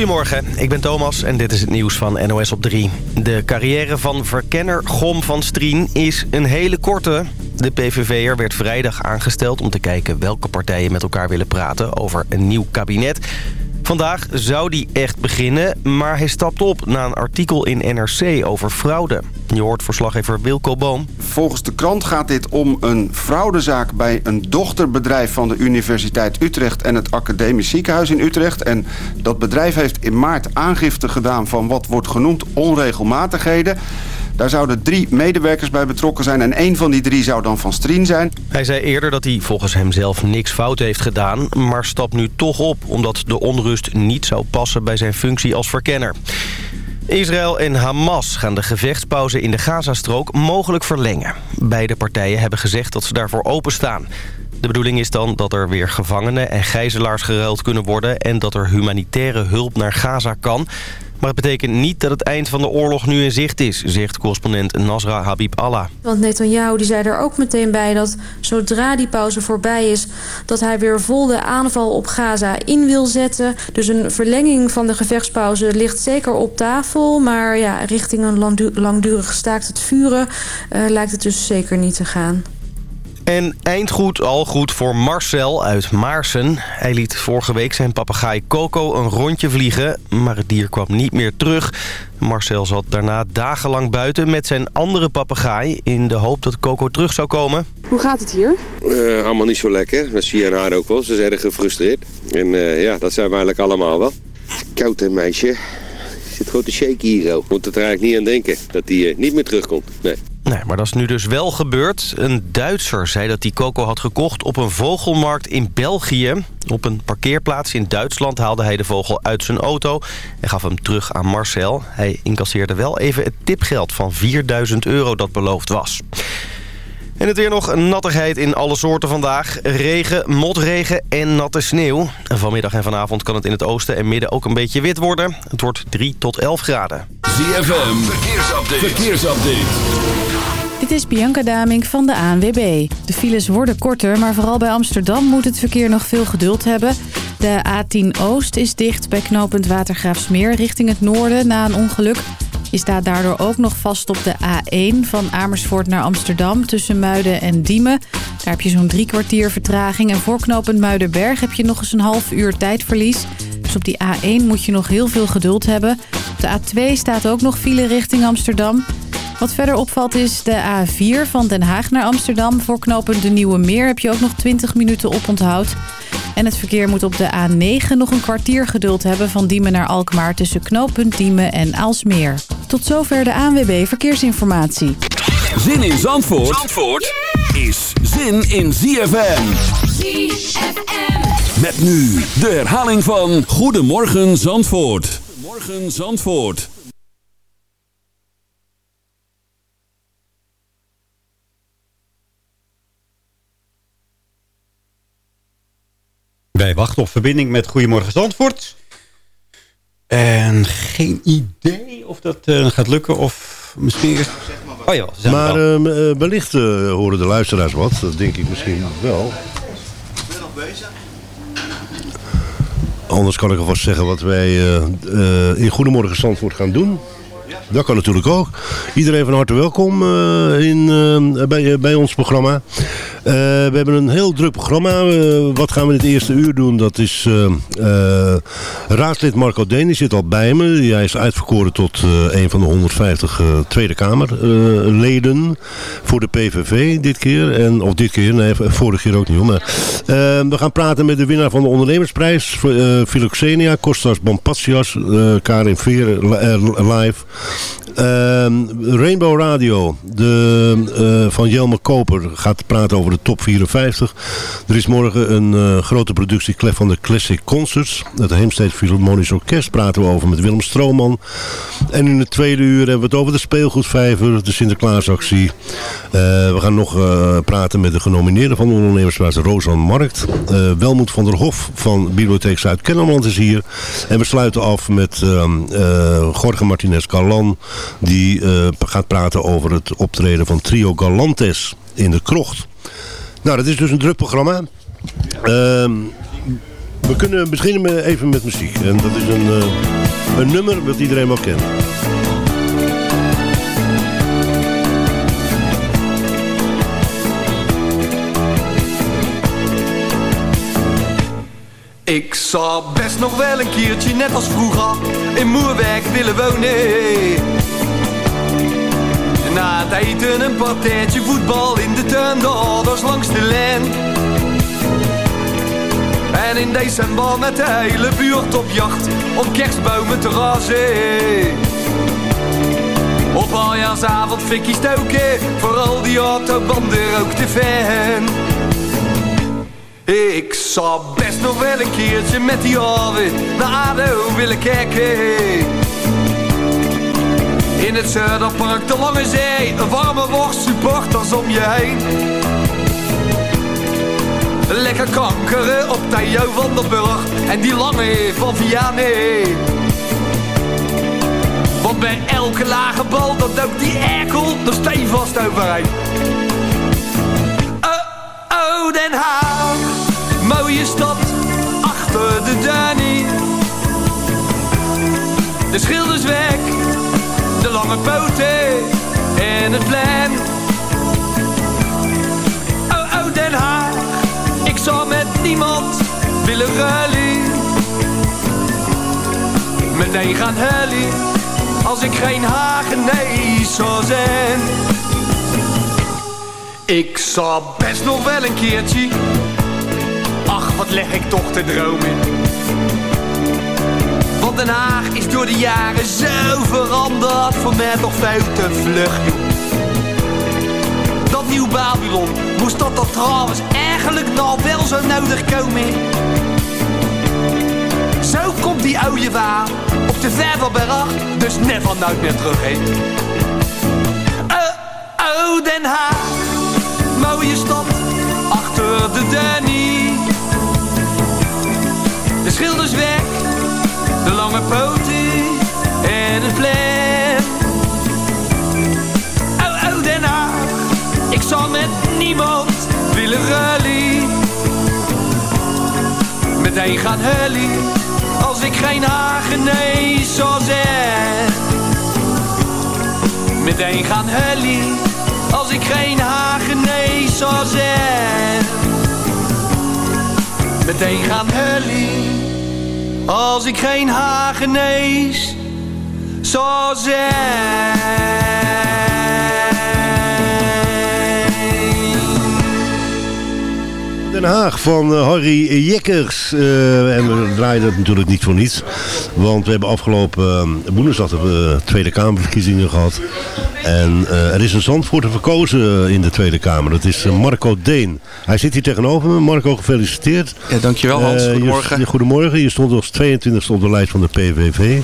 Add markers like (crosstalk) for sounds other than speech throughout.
Goedemorgen, ik ben Thomas en dit is het nieuws van NOS op 3. De carrière van verkenner Gom van Strien is een hele korte. De PVV'er werd vrijdag aangesteld om te kijken welke partijen met elkaar willen praten over een nieuw kabinet. Vandaag zou die echt beginnen, maar hij stapt op na een artikel in NRC over fraude. Je hoort verslaggever Wilco Boom. Volgens de krant gaat dit om een fraudezaak bij een dochterbedrijf van de Universiteit Utrecht en het Academisch Ziekenhuis in Utrecht. En dat bedrijf heeft in maart aangifte gedaan van wat wordt genoemd onregelmatigheden. Daar zouden drie medewerkers bij betrokken zijn en één van die drie zou dan van Strien zijn. Hij zei eerder dat hij volgens hem zelf niks fout heeft gedaan, maar stapt nu toch op omdat de onrust niet zou passen bij zijn functie als verkenner. Israël en Hamas gaan de gevechtspauze in de Gazastrook mogelijk verlengen. Beide partijen hebben gezegd dat ze daarvoor openstaan. De bedoeling is dan dat er weer gevangenen en gijzelaars geruild kunnen worden... en dat er humanitaire hulp naar Gaza kan... Maar het betekent niet dat het eind van de oorlog nu in zicht is, zegt correspondent Nasra Habib Allah. Want Netanyahu die zei er ook meteen bij dat zodra die pauze voorbij is... dat hij weer vol de aanval op Gaza in wil zetten. Dus een verlenging van de gevechtspauze ligt zeker op tafel. Maar ja, richting een langdurig staakt het vuren uh, lijkt het dus zeker niet te gaan. En eindgoed al goed voor Marcel uit Maarsen. Hij liet vorige week zijn papegaai Coco een rondje vliegen, maar het dier kwam niet meer terug. Marcel zat daarna dagenlang buiten met zijn andere papegaai... in de hoop dat Coco terug zou komen. Hoe gaat het hier? Uh, allemaal niet zo lekker. Dat zie je aan haar ook wel. Ze is erg gefrustreerd. En uh, ja, dat zijn we eigenlijk allemaal wel. Koud, hè, meisje. Zit gewoon te shaken hier zo. Moet er eigenlijk niet aan denken dat hij uh, niet meer terugkomt. Nee. Nee, maar dat is nu dus wel gebeurd. Een Duitser zei dat hij Coco had gekocht op een vogelmarkt in België. Op een parkeerplaats in Duitsland haalde hij de vogel uit zijn auto... en gaf hem terug aan Marcel. Hij incasseerde wel even het tipgeld van 4000 euro dat beloofd was. En het weer nog nattigheid in alle soorten vandaag. Regen, motregen en natte sneeuw. Vanmiddag en vanavond kan het in het oosten en midden ook een beetje wit worden. Het wordt 3 tot 11 graden. ZFM, verkeersupdate. verkeersupdate. Dit is Bianca Daming van de ANWB. De files worden korter, maar vooral bij Amsterdam moet het verkeer nog veel geduld hebben. De A10 Oost is dicht bij knooppunt Watergraafsmeer richting het noorden na een ongeluk. Je staat daardoor ook nog vast op de A1 van Amersfoort naar Amsterdam tussen Muiden en Diemen. Daar heb je zo'n drie kwartier vertraging. En voor knooppunt Muidenberg heb je nog eens een half uur tijdverlies. Dus op die A1 moet je nog heel veel geduld hebben. Op de A2 staat ook nog file richting Amsterdam. Wat verder opvalt is de A4 van Den Haag naar Amsterdam. Voor knooppunt De Nieuwe Meer heb je ook nog 20 minuten op onthoud. En het verkeer moet op de A9 nog een kwartier geduld hebben van Diemen naar Alkmaar tussen knooppunt Diemen en Aalsmeer. Tot zover de ANWB Verkeersinformatie. Zin in Zandvoort, Zandvoort is zin in ZFM. ZFM. Met nu de herhaling van Goedemorgen Zandvoort. Goedemorgen Zandvoort. Wij wachten op verbinding met Goedemorgen Zandvoort. En geen idee of dat uh, gaat lukken of misschien... Is... Oh ja, maar uh, wellicht uh, horen de luisteraars wat. Dat denk ik misschien wel. Ik ben nog bezig. Anders kan ik alvast zeggen wat wij in Goedemorgen Zandvoort gaan doen. Dat kan natuurlijk ook. Iedereen van harte welkom in, bij, bij ons programma. Uh, we hebben een heel druk programma. wat gaan we het eerste uur doen? Dat is raadslid Marco Deen. Zit al bij me. Hij is uitverkoren tot een van de 150 Tweede Kamerleden. voor de PVV dit keer. En, of dit keer, nee, vorige keer ook niet. Maar, we gaan praten met de winnaar van de ondernemersprijs. Philoxenia, Kostas Bompatsias, Karin Veer live. Rainbow Radio de, uh, van Jelme Koper gaat praten over de top 54. Er is morgen een uh, grote productie van de Classic Concerts. Het Heemstede Philharmonisch Orkest praten we over met Willem Strooman. En in het tweede uur hebben we het over de speelgoedvijver, de Sinterklaasactie. Uh, we gaan nog praten met de genomineerde van de ondernemersprijs, Rosan Markt. Welmoed van der Hof van Bibliotheek Zuid-Kennemerland is hier. En we sluiten af met ehm, Jorge Martinez Galan die gaat praten over het optreden van Trio Galantes in de krocht. Nou, dat is dus een druk programma. Uh, we kunnen beginnen even met muziek. En dat is een, uh, een nummer dat iedereen wel kent. Ik zou best nog wel een keertje, net als vroeger, in Moerwerk willen wonen. Na het eten een partijtje voetbal in de tuin, de langs de lijn. En in december met de hele buurt op jacht, om kerstbomen te razen. Op aljaarsavond fikkie stoken, vooral die autobanden ook te fan. Ik zou best nog wel een keertje met die alweer naar ADO willen kijken. In het Zuiderpark, de Lange Zee, een warme worst, supporters om je heen. Lekker kankeren op Theo van der Burg en die lange van Vianney. Want bij elke lage bal, dat ook die erkel er stevast overheen. Oh, oh, Den Haag, mooie stad, achter de Danny. De schilders weg, lange poten en het plein. Oh, oh, Den Haag, ik zou met niemand willen ruilen. Meteen gaan huilen, als ik geen nee zou zijn. Ik zou best nog wel een keertje Ach, wat leg ik toch te dromen Den Haag is door de jaren zo veranderd Voor mij toch veel te vlug, Dat nieuw Babylon, moest dat dat trouwens eigenlijk nou wel zo nodig komen Zo komt die oude waar op de Vervelberg Dus never nooit meer terug, heen. Oh, oh, Den Haag, mooie stad achter de Danny. De schilders lange poten en het plan. Oh, oh, Den Haag, ik zal met niemand willen rally. Meteen gaan hullie, als ik geen nee zou zijn. Meteen gaan hullie, als ik geen nee zou zijn. Meteen gaan hullie, als ik geen hagenees zou zijn. Den Haag van uh, Harry Jekkers. Uh, en we draaien dat natuurlijk niet voor niets. Want we hebben afgelopen uh, woensdag de Tweede Kamerverkiezingen gehad. En uh, er is een Zandvoorter verkozen in de Tweede Kamer. Dat is uh, Marco Deen. Hij zit hier tegenover me. Marco, gefeliciteerd. Ja, dankjewel Hans. Goedemorgen. Je, goedemorgen. Je stond als 22e op de lijst van de PVV.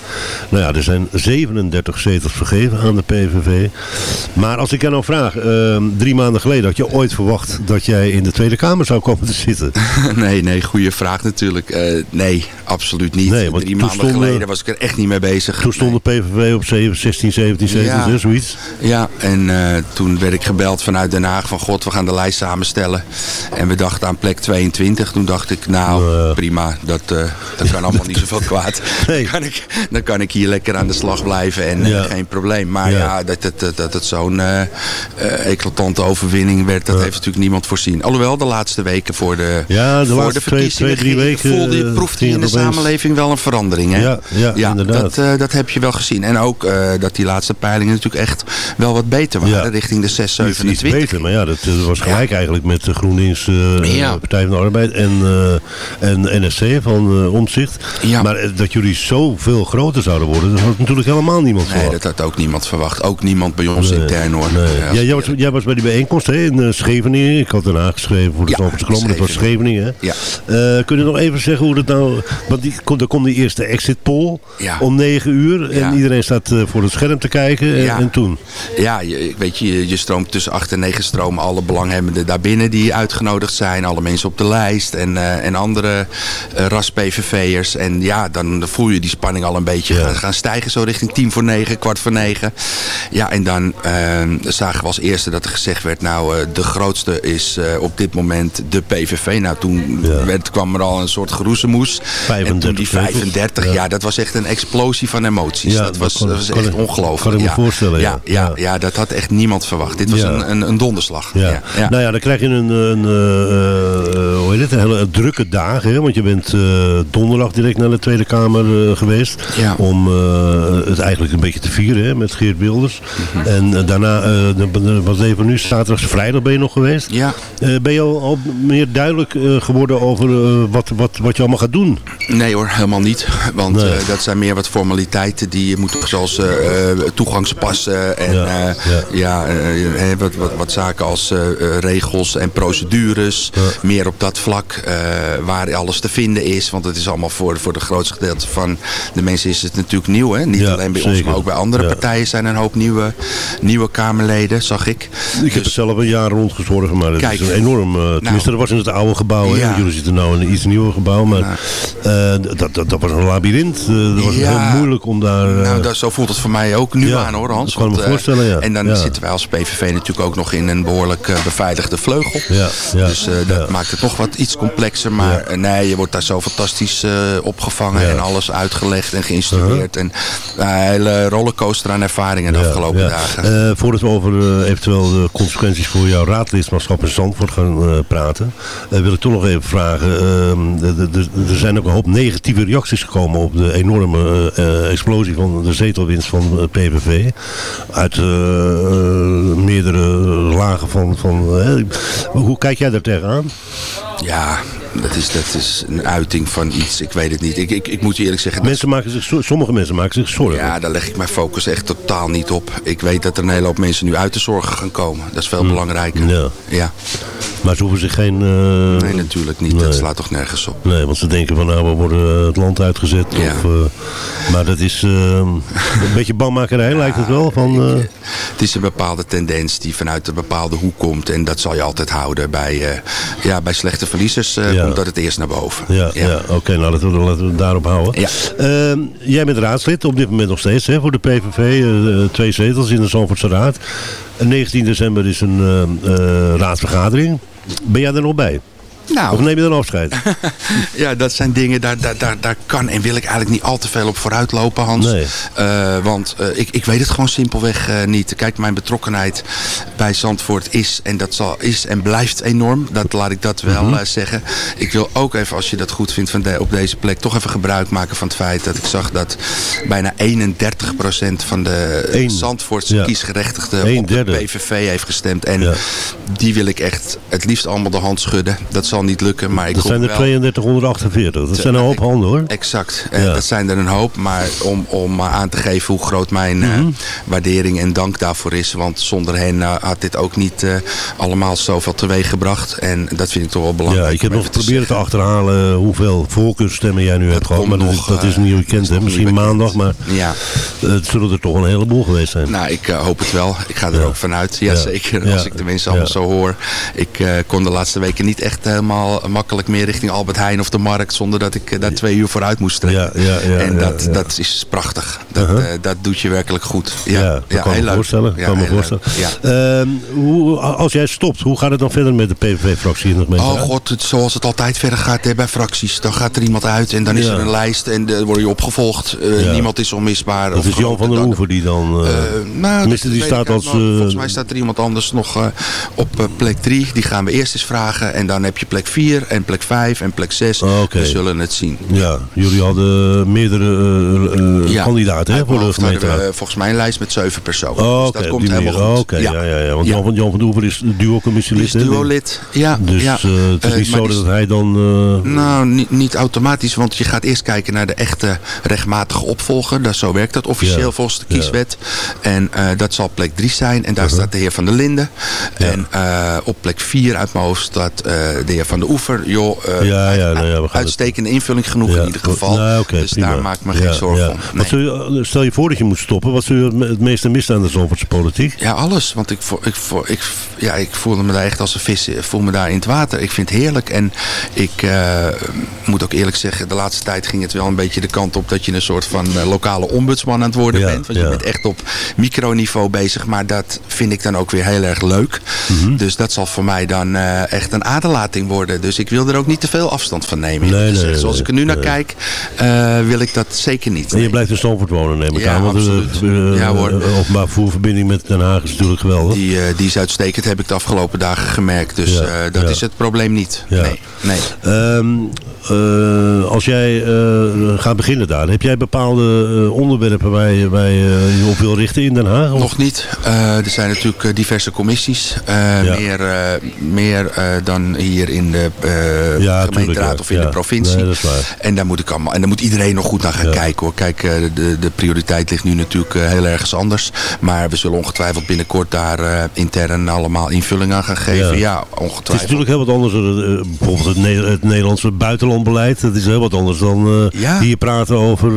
Nou ja, er zijn 37 zetels vergeven aan de PVV. Maar als ik jou nou vraag, uh, drie maanden geleden had je ooit verwacht dat jij in de Tweede Kamer zou komen te zitten? (laughs) nee, nee, goede vraag natuurlijk. Uh, nee, absoluut niet. Nee, want drie maanden stonden, geleden was ik er echt niet mee bezig. Toen stond de PVV op 7, 16, 17 zetels, ja. zoiets. Ja, en uh, toen werd ik gebeld vanuit Den Haag van god, we gaan de lijst samenstellen. En we dachten aan plek 22. Toen dacht ik, nou uh. prima, dat, uh, dat kan allemaal niet zoveel kwaad. (laughs) Nee. Dan, kan ik, dan kan ik hier lekker aan de slag blijven en ja. geen probleem. Maar ja, ja dat, dat, dat, dat het zo'n eclatante overwinning werd, dat heeft natuurlijk niemand voorzien. Alhoewel, de laatste weken voor de, ja, de, voor de verkiezingen twee, twee, drie weken, voelde proefde je in de samenleving wel een verandering. Hè? Ja, ja, ja inderdaad. Dat, dat heb je wel gezien. En ook dat die laatste peilingen natuurlijk echt wel wat beter waren. Ja. Richting de 6, 27. Iets beter, maar ja, dat was gelijk ja. eigenlijk met de GroenLinks uh, ja. Partij van de Arbeid en, uh, en NSC van uh, Omzicht. Maar dat jullie zoveel groter zouden worden, dat had natuurlijk helemaal niemand verwacht. Nee, dat had ook niemand verwacht. Ook niemand bij ons nee, intern hoor. Nee. Ja, jij, was, jij was bij die bijeenkomst hè, in Scheveningen. Ik had daarna geschreven voor de ja. Dat was Scheveningen. Ja. kun je nog even zeggen hoe dat nou... Want die, er komt die eerste exit poll om 9 uur. En iedereen staat voor het scherm te kijken. En, en toen? Ja, je, weet je, je stroomt tussen 8 en 9 stromen alle belanghebbenden daarbinnen die uitgenodigd zijn. Alle mensen op de lijst en, uh, en andere uh, ras-PVV'ers. En ja, dan voel je die spanning al een beetje gaan, gaan, stijgen. Zo richting tien voor negen, kwart voor negen. Ja, en dan uh, zagen we als eerste dat er gezegd werd... nou, de grootste is op dit moment de PVV. Nou, toen ja. werd, kwam er al een soort geroezemoes. 35, en toen die 35, ja. ja. dat was echt een explosie van emoties. Dat was, dat was echt ongelooflijk. Kan ik me voorstellen, ja. Ja, ja, dat had echt niemand verwacht. Dit was een, een, een, donderslag. Ja. Nou ja, dan krijg je een, een, uh, hoe heet het, een hele drukke dagen. Hè? Want je bent uh, donderdag direct naar de Tweede Kamer uh, geweest. Om het eigenlijk een beetje te vieren hè, met Geert Wilders. Mm -hmm. En daarna, was even nu, zaterdag, vrijdag ben je nog geweest. Ja. ben je al, al meer duidelijk geworden over wat, wat, wat je allemaal gaat doen? Nee hoor, helemaal niet. Want nee. dat zijn meer wat formaliteiten die je moet, zoals toegangspassen en ja, ja. ja wat, wat, wat zaken als regels en procedures. Meer op dat vlak uh, waar alles te vinden is. Want het is allemaal voor, voor de grootste gedeelte van de mensen is het natuurlijk nieuw. Hè? Niet alleen bij zeker. ons, maar ook bij andere partijen zijn er een hoop nieuwe, nieuwe Kamerleden, zag ik. Ik dus, heb het zelf een jaar rondgezorgd, maar het Kijk, is een enorm... Uh, tenminste, nou, dat was in het oude gebouw. Hè? Jullie zitten nu in een iets nieuwer gebouw. Maar nou. uh, dat, dat, dat was een labyrint. dat was heel moeilijk om daar... nou, dat, zo voelt het voor mij ook nu aan hoor, Hans. Want, voorstellen, ja. En dan zitten wij als PVV natuurlijk ook nog in een behoorlijk beveiligde vleugel. Ja, ja, dus uh, dat maakt het nog wat iets complexer. Maar ja. nee, je wordt daar zo fantastisch opgevangen en alles uitgelegd en geïnstrueerd. Uh -huh. En een hele rollercoaster aan ervaringen de afgelopen dagen. Voordat we over eventueel de consequenties voor jouw raadlidmaatschap in Zandvoort gaan praten, wil ik toch nog even vragen. Ehm, er zijn ook een hoop negatieve reacties gekomen op de enorme explosie van de zetelwinst van PVV. Uit meerdere lagen van... van hoe kijk jij daar tegenaan? Ja, dat is, dat is een uiting van iets. Ik weet het niet. Ik, ik, ik moet je eerlijk zeggen... Mensen maken zich, sommige mensen maken zich zorgen. Ja, daar leg ik mijn focus echt totaal niet op. Ik weet dat er een hele hoop mensen nu uit de zorgen gaan komen. Dat is veel Hmm. belangrijker. Ja. ja. Maar ze hoeven zich geen... Uh... Nee, natuurlijk niet. Nee. Dat slaat toch nergens op. Nee, want ze denken van nou, we worden het land uitgezet. Ja. Of, uh, maar dat is uh, een beetje bangmakerij, ja, (laughs) lijkt het wel. Van, het is een bepaalde tendens die vanuit een bepaalde hoek komt. En dat zal je altijd houden bij, ja, bij slechte verliezers. Ja. komt dat het eerst naar boven. Ja, ja. ja. oké. Okay, nou laten we, laten we daarop houden. Ja. Uh, jij bent raadslid op dit moment nog steeds hè, voor de PVV. Uh, twee zetels in de Zandvoortse Raad. 19 december is een uh, raadsvergadering. Ben jij er nog bij? Nou, of neem je dan afscheid? (laughs) ja, dat zijn dingen, daar, daar, daar, daar kan en wil ik eigenlijk niet al te veel op vooruit lopen, Hans. Nee. Uh, want uh, ik, ik weet het gewoon simpelweg uh, niet. Kijk, mijn betrokkenheid bij Zandvoort is en dat zal, is en blijft enorm. Dat laat ik dat wel mm -hmm. zeggen. Ik wil ook even, als je dat goed vindt van de, op deze plek, toch even gebruik maken van het feit dat ik zag dat bijna 31% van de Eén. Zandvoortse Ja. kiesgerechtigden op de. PVV heeft gestemd. En Ja. die wil ik echt het liefst allemaal de hand schudden. Dat zal niet lukken, maar ik Dat zijn er wel... 3248. Dat zijn een hoop handen hoor. Exact. Eh, Ja. dat zijn er een hoop. Maar om, om maar aan te geven hoe groot mijn eh, Mhm. waardering en dank daarvoor is. Want zonder hen eh, had dit ook niet eh, allemaal zoveel teweeg gebracht. En dat vind ik toch wel belangrijk. Ja, ik heb nog even te achterhalen hoeveel voorkeurstemmen jij nu hebt gehad. Maar dat, is, dat is eh, niet bekend. Hè? Misschien bekend. maandag, maar Ja, eh, het zullen er toch een heleboel geweest zijn. nou ik eh, hoop het wel. Ik ga er Ja. ook vanuit. Ja. Jazeker, Ja. als ik mensen allemaal zo hoor. Ik eh, kon de laatste weken niet echt helemaal makkelijk meer richting Albert Heijn of de markt. Zonder dat ik eh, daar twee uur vooruit moest trekken. Ja, ja, ja, en dat, dat is prachtig. Dat, Uh-huh. eh, dat doet je werkelijk goed. Ja, Ja, kan heel me voorstellen. Kan me voorstellen. Ehm, hoe, als jij stopt, hoe gaat het dan verder met de PVV-fractie? Oh god, het, zoals het altijd verder gaat hè, bij fracties. Dan gaat er iemand uit en dan is er een lijst en dan word je opgevolgd. Uh. Niemand is onmisbaar. dat Of is Jan van der Hoeven die dan... eh, nou, dat die staat als... eh, Volgens mij staat er iemand anders nog op plek 3. Die gaan we eerst eens vragen. En dan heb je plek 4 en plek 5 en plek 6. Oh, oké. We zullen het zien. Ja, jullie hadden meerdere eh, eh, Ja. kandidaten hè, voor de gemeenteraad. we volgens mij een lijst met 7 personen. Oh, dus dat komt helemaal manier. goed. Oké, ja. Ja, ja, want Ja. Jan van, Jan van Oever is duo-commissielid. is duo-lid. Ja, Dus eh, het is Eh, niet zo dat hij dan... eh, Nou, niet, niet automatisch, want je gaat eerst kijken naar de echte rechtmatige opvolger. Dat, zo werkt dat officieel volgens de kieswet. En eh, dat zal plek 3 zijn. En daar Uh-huh. staat de heer Van der Linden. En eh, op plek 4 uit mijn hoofd staat eh, de heer van de Oever. Joh, uh, ja, ja, nou ja, we gaan uitstekende invulling genoeg in ieder geval. Nou, okay, dus prima. daar maak ik me geen zorgen om. Nee. Wat je, stel je voor dat je moet stoppen. Wat zul je het meeste missen aan de Zandvoortse politiek? Ja, alles. Want ik, ik, ik, ja, ik voelde me daar echt als een vis. Ik voel me daar in het water. Ik vind het heerlijk. En ik uh, moet ook eerlijk zeggen, de laatste tijd ging het wel een beetje de kant op dat je een soort van uh, lokale ombudsman aan het worden bent. Want je bent echt op microniveau bezig. Maar dat vind ik dan ook weer heel erg leuk. Mhm. Mm -hmm. Dus dat zal voor mij dan echt een aderlating worden. Dus ik wil er ook niet te veel afstand van nemen. Nee, nee, zoals ik er nu naar kijk, wil ik dat zeker niet. En je blijft in Stamford wonen, neem ik ja, aan. Want absoluut. de ja, hoor. openbaar voerverbinding met Den Haag is natuurlijk geweldig. Die, die is uitstekend, heb ik de afgelopen dagen gemerkt. Dus Ja, dat ja. is het probleem niet. Ja. Nee, nee. Um, uh, als jij uh, gaat beginnen daar, heb jij bepaalde uh, onderwerpen waar je, waar je op wil richten in Den Haag? Of? Nog niet. Er zijn natuurlijk diverse commissies. Ja. Meer, meer dan hier in de ja, gemeenteraad tuurlijk, of in ja. de provincie. Nee, en daar moet ik allemaal. En daar moet iedereen nog goed naar gaan kijken hoor. Kijk, de, de prioriteit ligt nu natuurlijk heel ergens anders. Maar we zullen ongetwijfeld binnenkort daar intern allemaal invulling aan gaan geven. Ja, ongetwijfeld. Het is natuurlijk heel wat anders. bijvoorbeeld het, ne het Nederlandse buitenlandbeleid. Dat is heel wat anders dan ja. hier praten over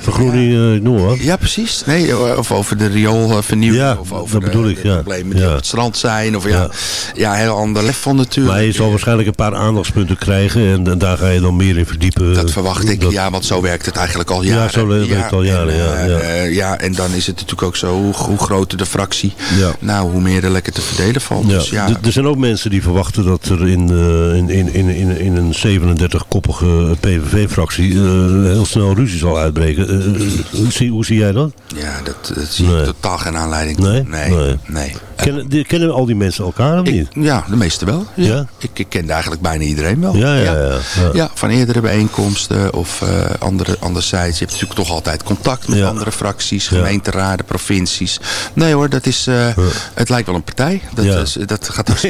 vergroening. Ja. noem wat. ja, precies. Nee, of over de rioolvernieuwing. Ja, of over dat bedoel ik, de ja. problemen die op het strand zijn. Of ja, ja. heel ander level natuurlijk. Maar je zal waarschijnlijk een paar aandachtspunten krijgen. En, en daar ga je dan meer in verdiepen. Dat verwacht ik. Dat... Ja, want zo werkt het eigenlijk al jaren. Ja, zo werkt het al jaren. En, ja, ja. Ja, en dan is het natuurlijk ook zo. Hoe, hoe groter de fractie. Ja. Nou, hoe meer er lekker te verdelen valt. Dus, ja. Er zijn ook mensen die verwachten dat er in, in, in, in, in een 37-koppige PVV-fractie uh, heel snel ruzie zal uitbreken. hoe, zie, hoe zie jij dat? Ja, dat, dat zie nee. ik totaal geen aanleiding. Nee? Nee. nee. nee. Kennen, die, kennen al die mensen elkaar of niet? Ik, ja, de meeste wel. Ja. ja? Ik, ik kende eigenlijk bijna iedereen wel. Ja, ja, ja. ja. van eerdere bijeenkomsten of uh, andere, anderzijds. Je hebt natuurlijk toch altijd contact met andere fracties, gemeenteraden, provincies. Nee hoor, dat is, uh, het lijkt wel een partij. Dat, is, dat gaat (laughs)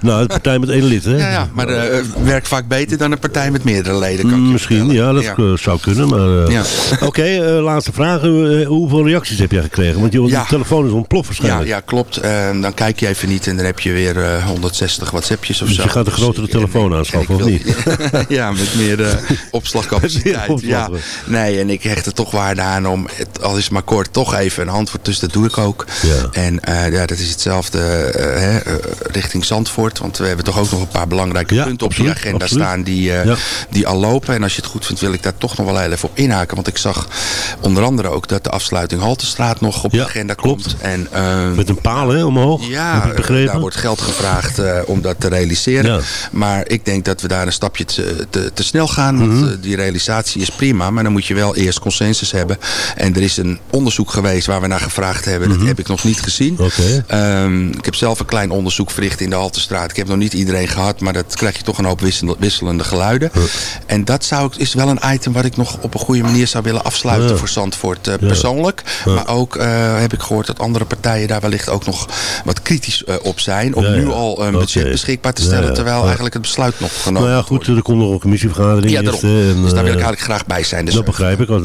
nou, een partij met één lid, hè? Ja, ja maar uh, werkt vaak beter dan een partij met meerdere leden. Kan Mm, Misschien, ja, dat zou kunnen. Maar. (laughs) Oké, okay, laatste vraag. hoeveel reacties heb jij gekregen? Want je telefoon is ontploft waarschijnlijk. Ja, ja klopt. Dan kijk je even niet en dan heb je weer 160 WhatsAppjes of dus zo. je gaat een grotere dus, telefoon aanschaffen, of niet? (laughs) ja, met meer (laughs) opslagcapaciteit. opslag. ja. Nee, en ik hecht er toch waarde aan om, het, al is maar kort, toch even een antwoord. Dus dat doe ik ook. En ja, dat is hetzelfde hè, richting Zandvoort. Want we hebben toch ook nog een paar belangrijke ja, punten absoluut, op die agenda absoluut. staan die, ja. die al lopen. En als je het goed vindt wil ik daar toch nog wel heel even op inhaken. Want ik zag onder andere ook dat de afsluiting Haltestraat nog op ja, de agenda klopt. komt. En, uh, Met een paal hè, omhoog, ja, heb ik begrepen? daar wordt geld gevraagd uh, om dat te realiseren. Ja. Maar ik denk dat we daar een stapje te, te, te snel gaan. Want Mhm. mm -hmm. die realisatie is prima. Maar dan moet je wel eerst consensus hebben. En er is een onderzoek geweest waar we naar gevraagd hebben. Mhm. Dat heb ik nog niet gezien. Okay. Um, ik heb zelf een klein onderzoek verricht in de Haltestraat. Ik heb nog niet iedereen gehad, maar dat krijg je toch een hoop wisselende geluiden. En dat zou, is wel een item wat ik nog op een goede manier zou willen afsluiten ja. voor Zandvoort uh, persoonlijk. Ja. Maar ook uh, heb ik gehoord dat andere partijen daar wellicht ook nog wat kritisch uh, op zijn. Om nu al een budget okay. beschikbaar te stellen, terwijl eigenlijk het besluit nog genomen Nou ja, goed, er komt nog een commissievergadering. Ja, daarom. Eerst, en, dus daar wil ik eigenlijk graag bij zijn. Dus dat begrijp ik, als,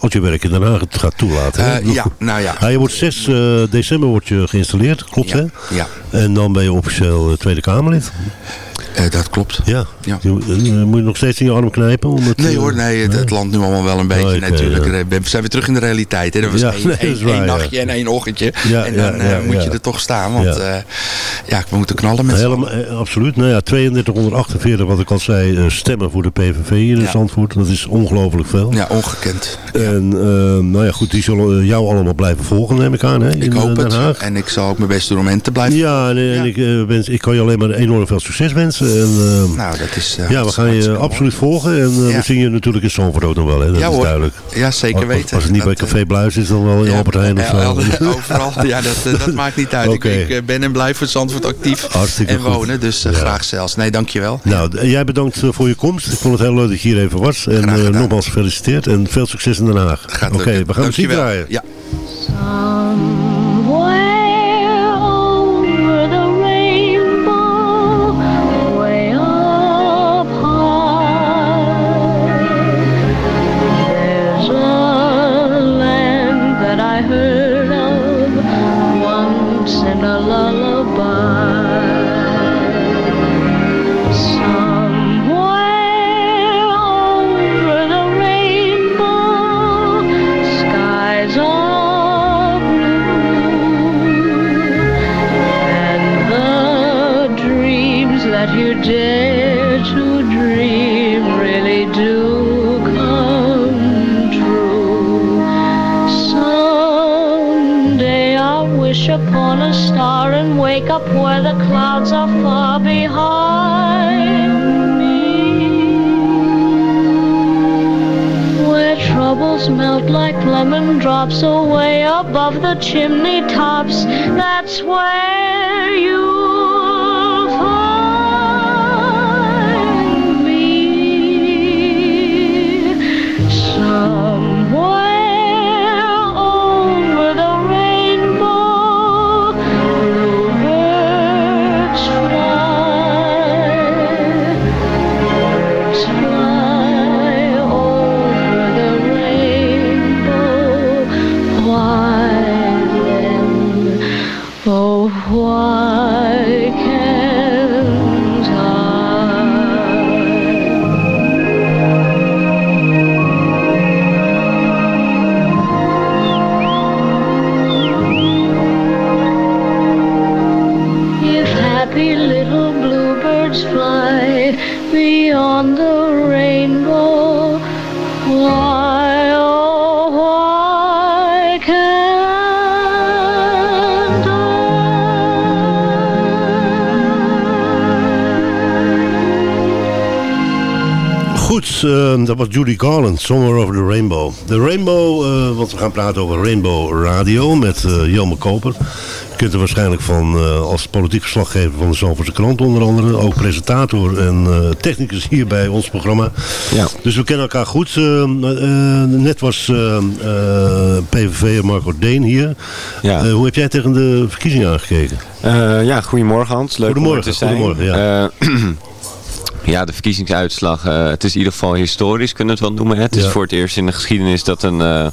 als je werk in Den Haag het gaat toelaten. ja, nou ja. Je wordt 6 december wordt je geïnstalleerd, klopt hè? Ja. En dan ben je officieel Tweede Kamerlid. Uh, dat klopt. Ja. ja. Je, uh, moet je nog steeds in je arm knijpen? Om het, nee hoor, nee, het, het landt nu allemaal wel een beetje Oh, okay, natuurlijk. Ja. We zijn weer terug in de realiteit. Hè. Dat was ja, één, (laughs) nee, één, waar, één nachtje en één ochtendje. En dan uh, moet je er toch staan. Want ja, ja we moeten knallen met Helemaal, Absoluut. Nou ja, 3248, wat ik al zei, stemmen voor de PVV hier in Zandvoort. Dat is ongelooflijk veel. Ja, ongekend. En nou ja, goed, die zullen jou allemaal blijven volgen, neem ik aan. Hè, ik hoop Den het. En ik zal ook mijn beste doen om hen te blijven Ja, en, en ik, wens, ik kan je alleen maar enorm veel succes wensen. En, nou, dat is... Uh, ja, we gaan je absoluut volgen. En uh, ja. we zien je natuurlijk in Zandvoort ook nog wel. Hè? Dat ja, is duidelijk. Ja, zeker weten. Als, het niet dat, bij Café Bluis is, dan wel in ja, Albert Heijn of zo. (laughs) Overal. Ja, dat, dat maakt niet uit. Okay. Ik, ik, ben en blijf voor Zandvoort actief Hartstikke en goed. wonen. Dus graag zelfs. Nee, dankjewel. Nou, jij bedankt voor je komst. Ik vond het heel leuk dat je hier even was. En nogmaals gefeliciteerd. En veel succes in Den Haag. Oké, okay, we gaan muziek draaien. Ja. Lemon drops away above the chimney tops. That's where Judy Garland, Somewhere Over the Rainbow. De Rainbow, eh, want we gaan praten over Rainbow Radio met uh, Jelme Koper. Je kunt er waarschijnlijk van eh, als politiek verslaggever van de Zalverse krant onder andere. Ook presentator en technicus hier bij ons programma. Ja. Dus we kennen elkaar goed. Net was eh PVV Marco Deen hier. Ja. Hoe heb jij tegen de verkiezingen aangekeken? Ja, goedemorgen Hans. Leuk Goedemorgen, om te zijn. goedemorgen, ja. (clears throat) Ja, de verkiezingsuitslag. eh, het is in ieder geval historisch, kunnen we het wel noemen. hè. Het is voor het eerst in de geschiedenis dat een eh,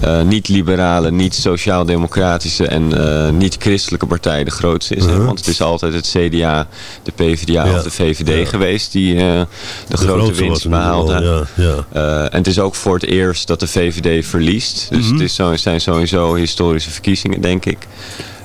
eh, niet-liberale, niet-sociaal-democratische en niet-christelijke partij de grootste is. hè. Uh-huh. Want het is altijd het CDA, de PvdA Ja. of de VVD Ja. geweest die eh, de, grote winst. Eh, en het is ook voor het eerst dat de VVD verliest. Dus Mhm. het is zo, zijn sowieso historische verkiezingen, denk ik.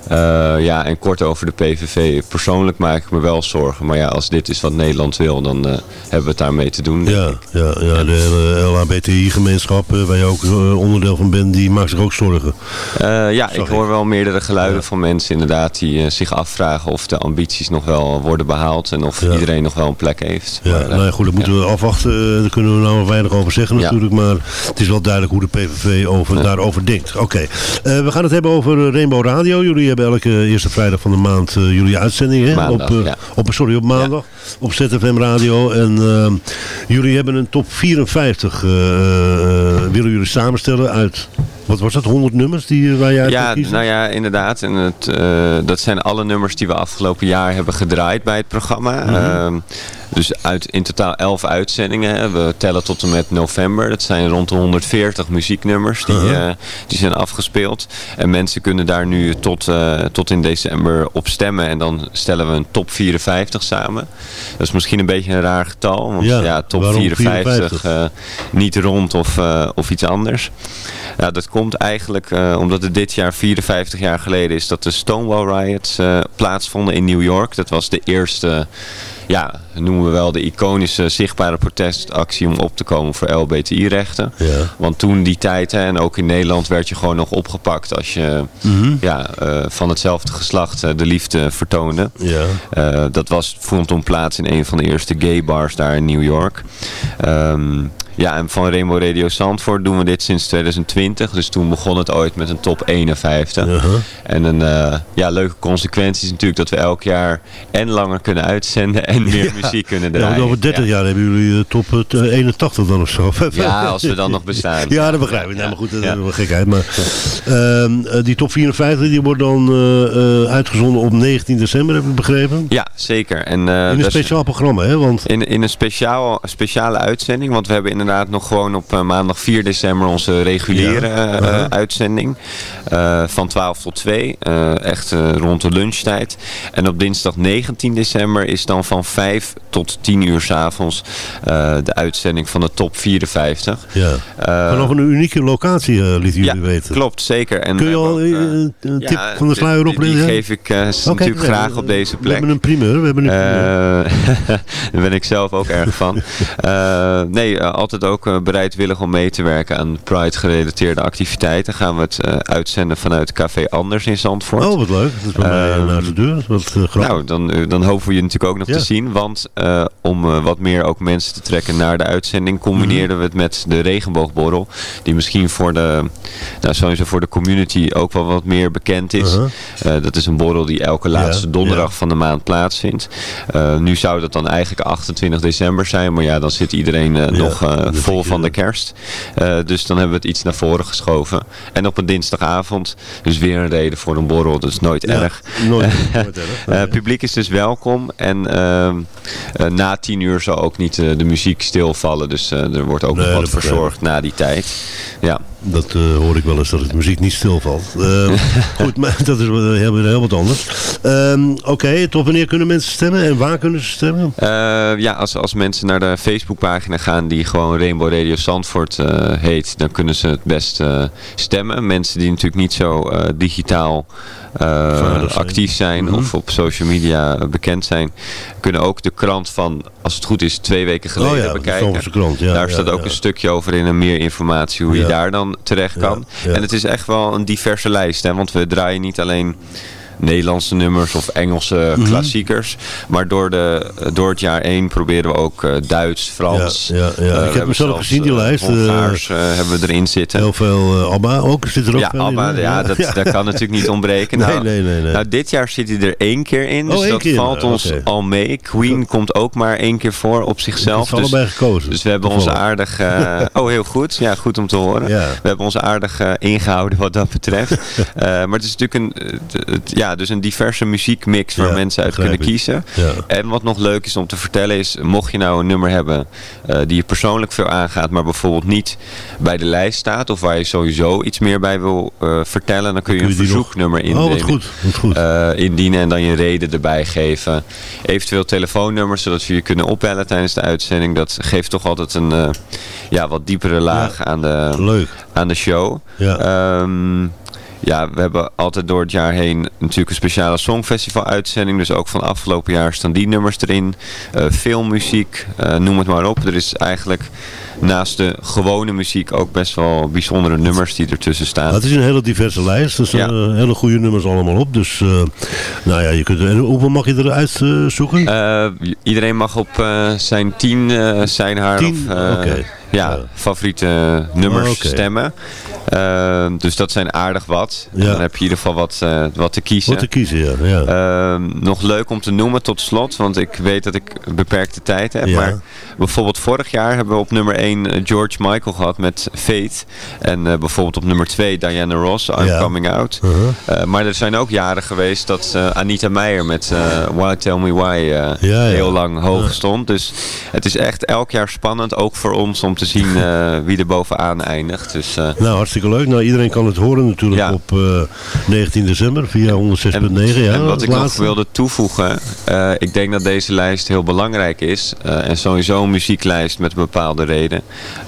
Eh, ja, en kort over de PVV. Persoonlijk maak ik me wel zorgen. Maar ja, als dit is wat Nederland wil, dan eh, hebben we het daarmee te doen. Ja, ja, ja, de hele LHBTI-gemeenschap, eh, waar je ook onderdeel van bent, die maakt zich ook zorgen. Ja, ik hoor wel meerdere geluiden van mensen inderdaad die zich afvragen of de ambities nog wel worden behaald en of iedereen nog wel een plek heeft. Ja, nou ja, goed, dat moeten we afwachten. Daar kunnen we nou weinig over zeggen natuurlijk. Maar het is wel duidelijk hoe de PVV over, daarover denkt. Oké, we gaan het hebben over Rainbow Radio. Jullie hebben elke eerste vrijdag van de maand eh, jullie uitzending. Hè? Maandag, op, eh, ja. op, sorry, op maandag. Op ZFM Radio. En eh, jullie hebben een top 54 eh, eh, willen jullie samenstellen uit... Wat was dat? 100 nummers die, eh, jij uit Ja, nou ja, inderdaad. En het, eh, dat zijn alle nummers die we afgelopen jaar hebben gedraaid bij het programma. Ehm, dus uit, in totaal 11 uitzendingen. hè. We tellen tot en met november. Dat zijn rond de 140 muzieknummers die, Uh-huh. eh, die zijn afgespeeld. En mensen kunnen daar nu tot, eh, tot in december op stemmen. En dan stellen we een top 54 samen. Dat is misschien een beetje een raar getal. Want Ja, ja, top waarom 54, 54? eh, niet rond of, of iets anders. Ja, dat komt eigenlijk omdat het dit jaar 54 jaar geleden is dat de Stonewall Riots plaatsvonden in New York. Dat was de eerste, ja, noemen we wel de iconische zichtbare protestactie om op te komen voor LBTI-rechten. Ja. Want toen die tijd, hè, en ook in Nederland, werd je gewoon nog opgepakt als je Mhm. ja, eh, van hetzelfde geslacht eh, de liefde vertoonde. Ja. Eh, dat was, vond toen plaats in een van de eerste gay bars daar in New York. Ehm, ja, en van Rainbow Radio Zandvoort doen we dit sinds 2020. Dus toen begon het ooit met een top 51. Uh-huh. En een ja, leuke consequentie is natuurlijk dat we elk jaar en langer kunnen uitzenden en (laughs) meer muziek kunnen Ja, draaien. want over 30 jaar hebben jullie eh, top eh, 81 dan of zo. Ja, als we dan (laughs) nog bestaan. Ja, dat begrijp ik. Maar goed, dat Ja. is wel gekheid. Maar ehm, eh, die top 54 die wordt dan eh, eh, uitgezonden op 19 december, heb ik begrepen. Ja, zeker. En, eh, In een speciaal programma, hè? Want In, in een speciaal, speciale uitzending. Want we hebben inderdaad nog gewoon op eh, maandag 4 december onze reguliere Ja. eh, Uh-huh. uitzending. Eh, van 12 tot 2. eh, echt eh, rond de lunchtijd. En op dinsdag 19 december is dan van 5 tot 10 uur s'avonds uh, de uitzending van de top 54. ja. Eh, Vanaf een unieke locatie eh lieten jullie ja, weten. klopt, zeker. En Kun we je al een tip ja, van de sluier opleggen? die geef ik Oké, natuurlijk graag op deze We plek. hebben een primeur. We hebben een primeur. (laughs) Daar ben ik zelf ook erg van. (laughs) Nee, altijd ook uh, bereidwillig om mee te werken aan Pride-gerelateerde activiteiten. Gaan we het uh, uitzenden vanuit Café Anders in Zandvoort. Oh, wat leuk. Dat is bij mij naar de deur. Wat, nou, dan, dan hopen we je natuurlijk ook nog Ja. te zien. Want om wat meer ook mensen te trekken naar de uitzending... combineerden we het met de regenboogborrel. Die misschien voor de, nou, sowieso voor de community ook wel wat meer bekend is. Uh-huh. dat is een borrel die elke laatste donderdag van de maand plaatsvindt. Nu zou dat dan eigenlijk 28 december zijn. Maar ja, dan zit iedereen nog vol van de kerst. dus dan hebben we het iets naar voren geschoven. En op een dinsdagavond. Dus weer een reden voor een borrel. Dat is nooit Ja, erg. nooit- (laughs) nooit erg, publiek is dus welkom. En ehm, na tien uur zal ook niet de muziek stilvallen. Dus er wordt ook Nee, nog wat verzorgd na die tijd. Ja. Dat eh, hoor ik wel eens, dat de muziek niet stilvalt. Eh, (laughs) goed, maar (laughs) dat is heel, heel wat anders. Ehm, Oké, tot wanneer kunnen mensen stemmen en waar kunnen ze stemmen? Eh, ja, als, als mensen naar de Facebookpagina gaan die gewoon Rainbow Radio Zandvoort eh, heet, dan kunnen ze het best stemmen. Mensen die natuurlijk niet zo digitaal zijn. actief zijn Mhm. of op social media bekend zijn, kunnen ook de krant van, als het goed is, twee weken geleden Oh ja, de bekijken. Krant, ja, daar ja, staat ook ja. een stukje over in en meer informatie hoe je Ja. daar dan terecht kan. En het is echt wel een diverse lijst, hè, want we draaien niet alleen... Nederlandse nummers of Engelse Mhm. klassiekers. Maar door, de, door het jaar heen proberen we ook eh, Duits, Frans. Ja, ja, ja. eh, Ik heb hebben hem zelf zelfs, gezien, die eh, lijst, Hongaars hebben we erin zitten. Heel veel ABBA ook, zit er ook Ja, in, Abba, ja, dat, (laughs) dat kan natuurlijk niet ontbreken. Nee, Nou, nee, nee, nee. nou, dit jaar zit hij er één keer in, Oh, dus dat keer, valt ons al mee. Queen komt ook maar één keer voor op zichzelf. Is allebei gekozen. Dus we hebben ons aardig... (laughs) oh, heel goed. Ja, goed om te horen. Ja. We hebben ons aardig eh, ingehouden wat dat betreft. (laughs) Maar het is natuurlijk een, het- ja, dus een diverse muziekmix waar Ja, mensen uit kunnen ik. kiezen. Ja. En wat nog leuk is om te vertellen is, mocht je nou een nummer hebben eh, die je persoonlijk veel aangaat, maar bijvoorbeeld niet bij de lijst staat, of waar je sowieso iets meer bij wil eh, vertellen, dan kun je kun een nog- verzoeknummer Oh, indienen. wat goed, wat goed. Eh, indienen en dan je reden erbij geven. Eventueel telefoonnummers, zodat we je kunnen opbellen tijdens de uitzending. Dat geeft toch altijd een ja, wat diepere laag aan, de, Leuk. aan de show. Ja. Ehm, ja, we hebben altijd door het jaar heen natuurlijk een speciale songfestival uitzending. Dus ook van afgelopen jaar staan die nummers erin. Eh, filmmuziek, eh, noem het maar op. Er is eigenlijk naast de gewone muziek ook best wel bijzondere nummers die ertussen staan. Het is een hele diverse lijst. Er staan eh, hele goede nummers allemaal op. Dus, eh, nou ja, je kunt, en hoeveel mag je eruit eh, zoeken? Iedereen mag op zijn tien, zijn haar Tien? of ja, favoriete nummers stemmen. Dus dat zijn aardig wat. Ja. Dan heb je in ieder geval wat, wat te kiezen. Wat te kiezen, ja. ja. Ehm, nog leuk om te noemen tot slot, want ik weet dat ik beperkte tijd heb. Maar bijvoorbeeld vorig jaar hebben we op nummer 1 George Michael gehad met Fate. En eh, bijvoorbeeld op nummer 2 Diana Ross, I'm Ja. Coming Out. Uh-huh. Eh, maar er zijn ook jaren geweest dat eh, Anita Meijer met eh, Why Tell Me Why eh, Ja, ja. heel lang hoog stond. Dus het is echt elk jaar spannend, ook voor ons, om te zien eh, (laughs) wie er bovenaan eindigt. Dus, eh, Nou, hartstikke leuk. Nou, iedereen kan het horen natuurlijk op eh, 19 december via 106.9. Ja, en wat ik nog wilde toevoegen, eh, ik denk dat deze lijst heel belangrijk is. eh, en sowieso een muzieklijst met een bepaalde reden.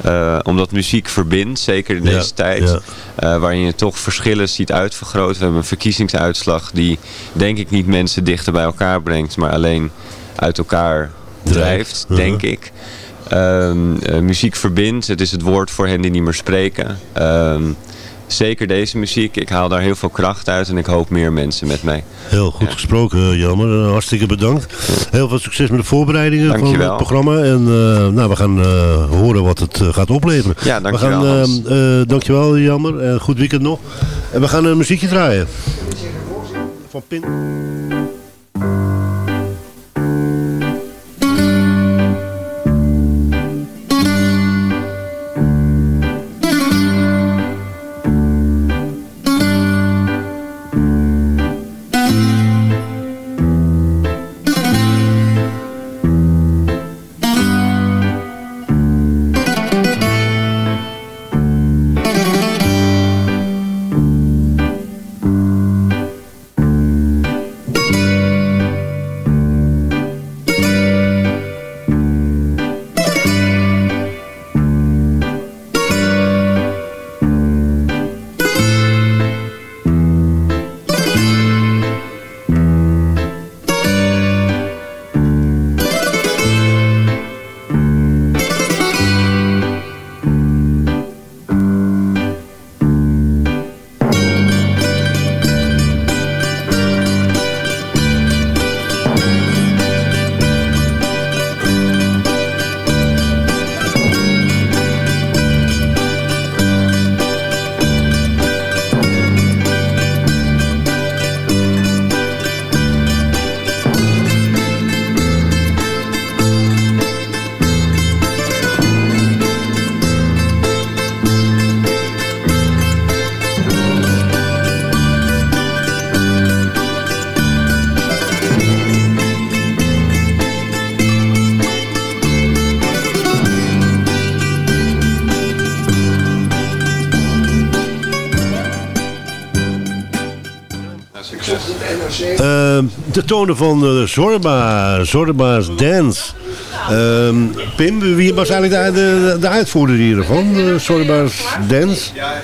Eh, omdat muziek verbindt, zeker in Ja, deze tijd. ja. eh, waarin je toch verschillen ziet uitvergroot. We hebben een verkiezingsuitslag die denk ik niet mensen dichter bij elkaar brengt. Maar alleen uit elkaar drijft, Uh-huh. denk ik. Ehm, eh, muziek verbindt, het is het woord voor hen die niet meer spreken. Ehm, zeker deze muziek, ik haal daar heel veel kracht uit en ik hoop meer mensen met mij. Heel goed gesproken, eh, Jelmer. Eh, hartstikke bedankt. Heel veel succes met de voorbereidingen van het programma. En eh, nou, we gaan horen wat het gaat opleveren. Ja, dankjewel, We gaan, eh, dankjewel, Jelmer. En goed weekend nog. En we gaan een muziekje draaien. Van Pin. De tonen van uh, Zorba, Zorba's Dance. Ehm, Pim, wie was eigenlijk de, de, de uitvoerder hiervan? Uh, Zorba's Dance? Ja,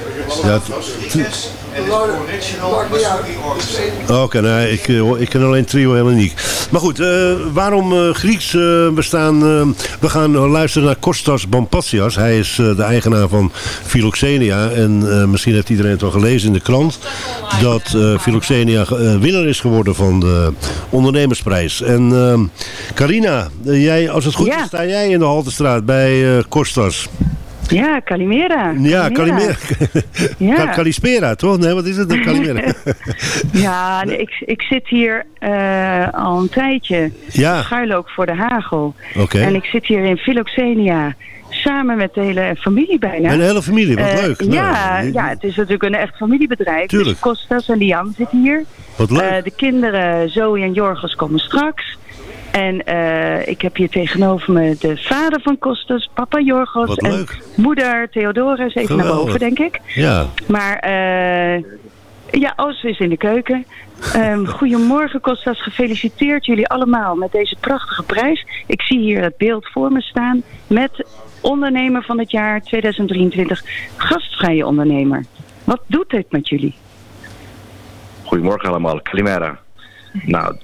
Oké, nou, ik, eh, ik ken alleen trio en niet. Maar goed, uh, waarom uh, Grieks? Uh, we, staan, we gaan luisteren naar Kostas Bampassias. Hij is de eigenaar van Philoxenia. En misschien heeft iedereen het al gelezen in de krant. Dat Philoxenia winnaar is geworden van de ondernemersprijs. En Carina, jij, als het goed is, sta jij in de Haltestraat bij Kostas. Ja, Calimera. Ja, Calimera. ja. Calispera, toch? Nee, wat is het? Calimera. (laughs) ja, ik, ik zit hier uh, al een tijdje. Ja. Schuil ook voor de hagel. Oké. En ik zit hier in Philoxenia. Samen met de hele familie bijna. Een hele familie, wat uh, leuk. ja, nou, ja, het is natuurlijk een echt familiebedrijf. Tuurlijk. Dus Kostas en Liam zitten hier. Wat leuk. Uh, de kinderen Zoe en Jorgos komen straks. En uh, ik heb hier tegenover me de vader van Kostas, papa Jorgos. Wat en leuk. moeder Theodora is even Geweldig. naar boven, denk ik. Ja. Maar uh, ja, Os is in de keuken. Um, (laughs) goedemorgen Kostas, gefeliciteerd jullie allemaal met deze prachtige prijs. Ik zie hier het beeld voor me staan met ondernemer van het jaar 2023, gastvrije ondernemer. Wat doet dit met jullie? Goedemorgen allemaal, Kalimera. Nou,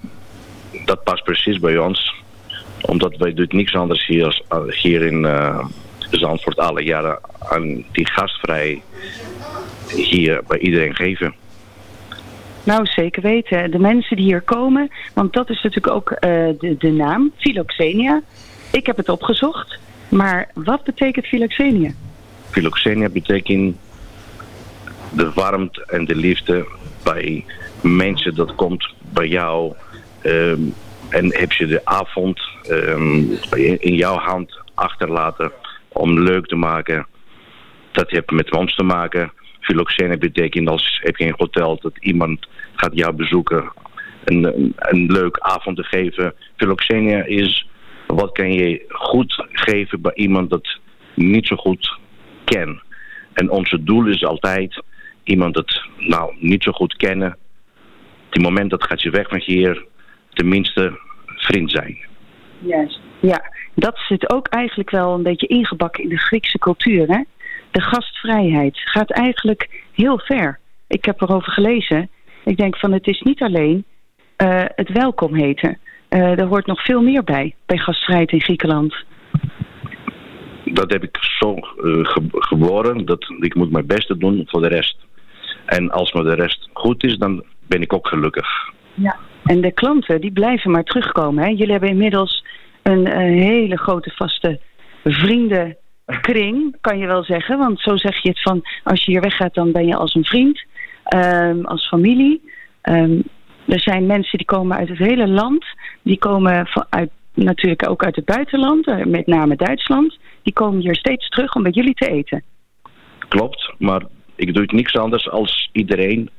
dat past precies bij ons. Omdat wij doen niks anders hier, als, hier in uh, Zandvoort alle jaren aan die gastvrij hier bij iedereen geven. Nou, zeker weten. De mensen die hier komen, want dat is natuurlijk ook uh, de, de naam, Philoxenia. Ik heb het opgezocht, maar wat betekent Philoxenia? Philoxenia betekent de warmte en de liefde bij mensen dat komt bij jou Um, en heb je de avond um, in jouw hand achterlaten om leuk te maken. Dat heeft met ons te maken. Philoxene betekent als heb je een hotel dat iemand gaat jou bezoeken. Een, een, een leuk avond te geven. Philoxenia is wat kan je goed geven bij iemand dat niet zo goed kent. En onze doel is altijd iemand dat nou niet zo goed kennen. Op het moment dat gaat je weg van hier tenminste vriend zijn. Juist. Ja, dat zit ook eigenlijk wel een beetje ingebakken in de Griekse cultuur. Hè? De gastvrijheid gaat eigenlijk heel ver. Ik heb erover gelezen. Ik denk van het is niet alleen uh, het welkom heten. Uh, er hoort nog veel meer bij, bij gastvrijheid in Griekenland. Dat heb ik zo uh, ge geboren. Dat ik moet mijn beste doen voor de rest. En als me de rest goed is, dan ben ik ook gelukkig. Ja. En de klanten die blijven maar terugkomen. Hè? Jullie hebben inmiddels een, een, hele grote vaste vriendenkring, kan je wel zeggen. Want zo zeg je het van, als je hier weggaat, dan ben je als een vriend, um, als familie. Um, er zijn mensen die komen uit het hele land. Die komen uit, natuurlijk ook uit het buitenland, met name Duitsland. Die komen hier steeds terug om bij jullie te eten. Klopt, maar ik doe het niks anders als iedereen.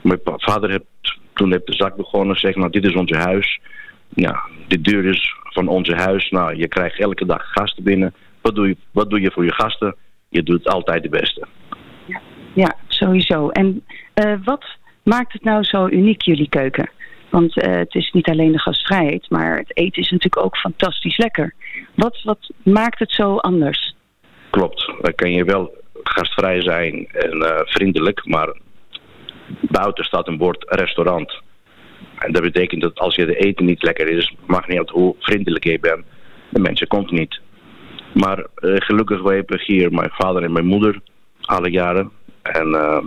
Mijn vader heeft toen heb de zak begonnen, zeg maar, dit is ons huis. Ja, de deur is van ons huis. Nou, je krijgt elke dag gasten binnen. Wat doe je, wat doe je voor je gasten? Je doet altijd de beste. Ja, ja sowieso. En uh, wat maakt het nou zo uniek, jullie keuken? Want uh, het is niet alleen de gastvrijheid, maar het eten is natuurlijk ook fantastisch lekker. Wat, wat maakt het zo anders? Klopt, dan kan je wel gastvrij zijn en uh, vriendelijk, maar buiten staat een bord restaurant. En dat betekent dat als je de eten niet lekker is, mag niet uit hoe vriendelijk je bent. De mensen komt niet. Maar uh, gelukkig we hebben hier mijn vader en mijn moeder alle jaren. En uh,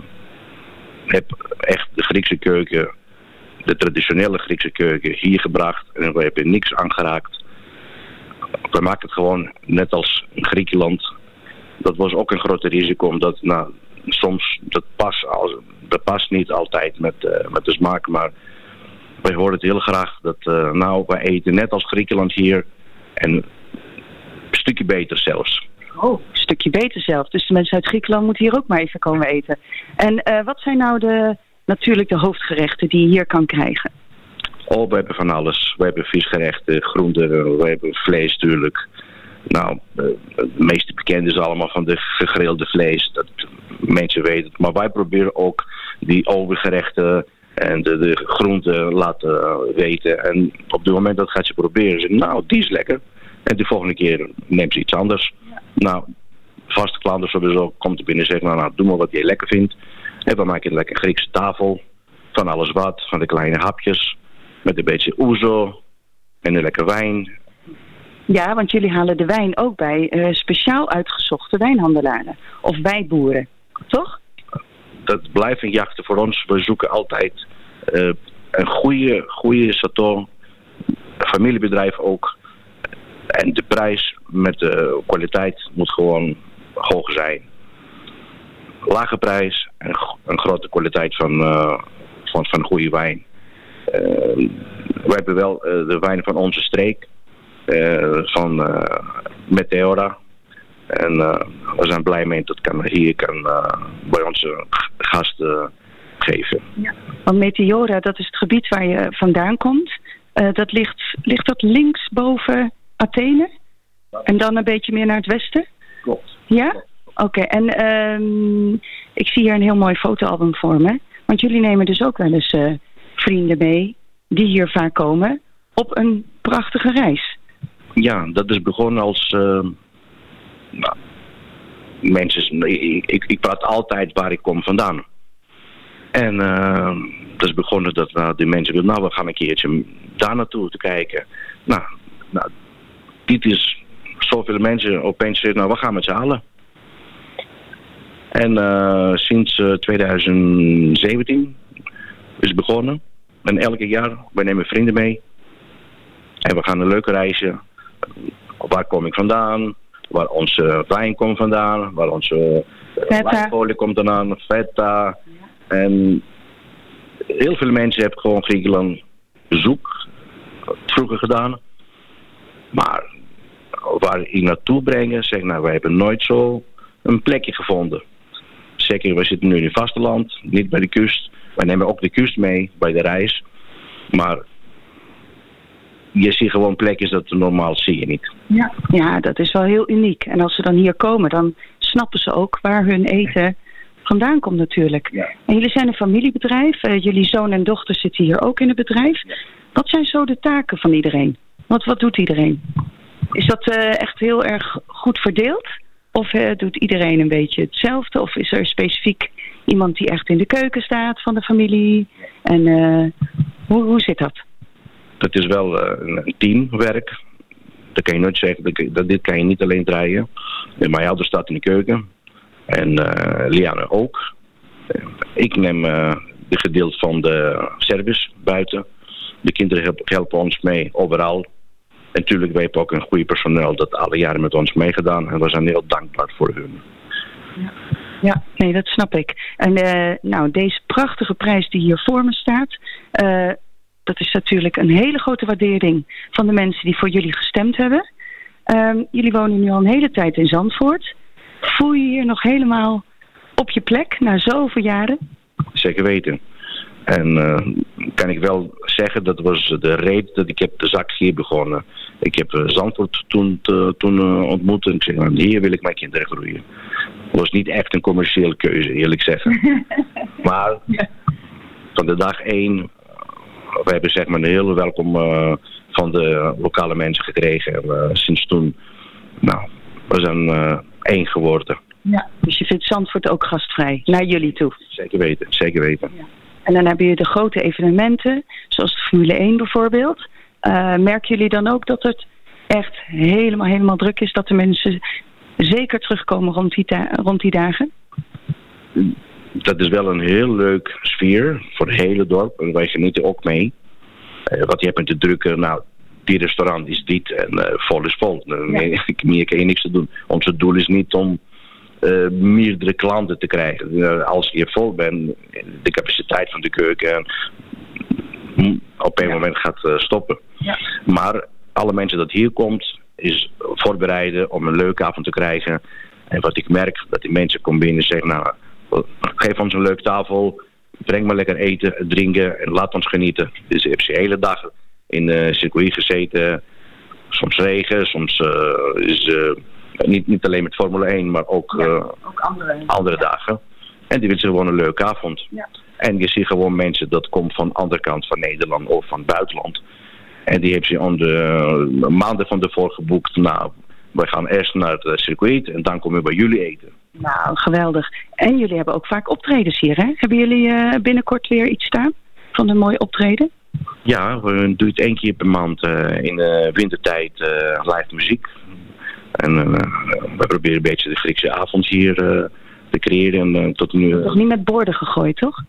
heb echt de Griekse keuken, de traditionele Griekse keuken hier gebracht. En we hebben niks aangeraakt. We maken het gewoon net als in Griekenland. Dat was ook een groot risico, omdat nou, soms dat past, als, dat past niet altijd met, uh, met de smaak, maar wij horen het heel graag dat uh, nou, wij eten net als Griekenland hier en een stukje beter zelfs. Oh, een stukje beter zelfs. Dus de mensen uit Griekenland moeten hier ook maar even komen eten. En uh, wat zijn nou de, natuurlijk de hoofdgerechten die je hier kan krijgen? Oh, we hebben van alles. We hebben visgerechten, groenten, we hebben vlees natuurlijk. Nou, het meeste bekend is allemaal van de gegrilde vlees. Dat mensen weten. Maar wij proberen ook die overgerechten En de, groenten laten weten. En op het moment dat gaat ze proberen, ze nou, die is lekker. En de volgende keer neemt ze iets anders. Nou, vaste klanten sowieso komt er binnen en zegt, nou, nou, doe maar wat jij lekker vindt. En we maken een lekker Griekse tafel. Van alles wat, van de kleine hapjes. Met een beetje oezo. En een lekker wijn. Ja, want jullie halen de wijn ook bij eh, speciaal uitgezochte wijnhandelaren. Of wijboeren, toch? Dat blijft een jachten voor ons. We zoeken altijd eh, een goede, goede chateau. Familiebedrijf ook. En de prijs met de kwaliteit moet gewoon hoog zijn. Lage prijs en een grote kwaliteit van, uh, van, van goede wijn. We hebben wel de wijn van onze streek. Van Meteora. En we zijn blij mee dat kan hier kan bij onze gasten geven. Ja. Want Meteora, dat is het gebied waar je vandaan komt. dat ligt, ligt dat links boven Athene? En dan een beetje meer naar het westen? Klopt. Ja? Oké, en um, ik zie hier een heel mooi fotoalbum voor me. Want jullie nemen dus ook wel eens uh, vrienden mee die hier vaak komen op een prachtige reis. Ja, dat is begonnen als... Uh, nou, mensen, ik, ik, praat altijd waar ik kom vandaan. En uh, dat is begonnen dat nou, die mensen willen, nou we gaan een keertje daar naartoe te kijken. Nou, nou dit is zoveel mensen opeens zeggen, nou we gaan met z'n allen. En uh, sinds uh, 2017 is het begonnen. En elke jaar, wij nemen vrienden mee. En we gaan een leuke reizen. Waar kom ik vandaan? Waar onze wijn komt vandaan? Waar onze wijnfolie komt vandaan? Feta. En heel veel mensen hebben gewoon Griekenland bezoek vroeger gedaan. Maar waar ik naartoe brengen, zeg nou, wij hebben nooit zo een plekje gevonden. Zeker, we zitten nu in het vasteland, niet bij de kust. Wij nemen ook de kust mee bij de reis. Maar je ziet gewoon plekjes dat normaal zie je niet. Ja. ja, dat is wel heel uniek. En als ze dan hier komen, dan snappen ze ook waar hun eten vandaan komt natuurlijk. Ja. En jullie zijn een familiebedrijf. Uh, jullie zoon en dochter zitten hier ook in het bedrijf. Wat zijn zo de taken van iedereen? Wat, wat doet iedereen? Is dat uh, echt heel erg goed verdeeld? Of uh, doet iedereen een beetje hetzelfde? Of is er specifiek iemand die echt in de keuken staat van de familie? En hoe, hoe zit dat? Dat is wel een teamwerk. Dat kan je nooit zeggen. Dat, dit kan je niet alleen draaien. Mijn ouder staat in de keuken. En Liane ook. Ik neem de gedeelte van de service buiten. De kinderen helpen ons mee overal. En natuurlijk, wij hebben ook een goede personeel dat alle jaren met ons meegedaan. En we zijn heel dankbaar voor hun. Ja, ja nee, dat snap ik. En nou, deze prachtige prijs die hier voor me staat... dat is natuurlijk een hele grote waardering van de mensen die voor jullie gestemd hebben. Uh, jullie wonen nu al een hele tijd in Zandvoort. Voel je hier nog helemaal op je plek na zoveel jaren? Zeker weten. En uh, kan ik wel zeggen, dat was de reden dat ik heb de zak hier begonnen. Ik heb uh, Zandvoort toen, te, toen uh, ontmoet en ik zeg, nou, hier wil ik mijn kinderen groeien. Het was niet echt een commerciële keuze, eerlijk zeggen. (laughs) maar van de dag één, we hebben zeg maar een hele welkom van de lokale mensen gekregen. En sinds toen, nou, we zijn één geworden. Ja, dus je vindt Zandvoort ook gastvrij, naar jullie toe? Zeker weten, zeker weten. Ja. En dan heb je de grote evenementen, zoals de Formule 1 bijvoorbeeld. Uh, merken jullie dan ook dat het echt helemaal, helemaal druk is? Dat de mensen zeker terugkomen rond die, rond die dagen? Dat is wel een heel leuk sfeer voor het hele dorp. En wij genieten ook mee. Uh, wat je hebt met de drukken, nou, die restaurant is dit en uh, vol is vol. Ja. Meer, (laughs) meer kan je niks te doen. Ons doel is niet om uh, meerdere klanten te krijgen. Als je vol bent, de capaciteit van de keuken op een ja. moment gaat stoppen. Ja. Maar alle mensen dat hier komt, is voorbereiden om een leuke avond te krijgen. En wat ik merk, dat die mensen komen binnen en zeggen, nou, geef ons een leuke tafel, breng maar lekker eten, drinken en laat ons genieten. Dus ik heb ze de hele dag in de circuit gezeten, soms regen, soms is niet, niet alleen met Formule 1, maar ook, ja, uh, ook andere, andere dagen. En die willen gewoon een leuke avond. Ja. En je ziet gewoon mensen dat komt van de andere kant van Nederland of van het buitenland. En die hebben ze aan de eh, maanden van tevoren geboekt. Nou, we gaan eerst naar het circuit en dan komen we bij jullie eten. Nou, geweldig. En jullie hebben ook vaak optredens hier, hè? Hebben jullie eh, binnenkort weer iets staan van een mooi optreden? Ja, we doen het één keer per maand eh, in de wintertijd eh, live muziek. En we proberen een beetje de Griekse avond hier te creëren. En, tot nu, Toch niet met borden gegooid, toch?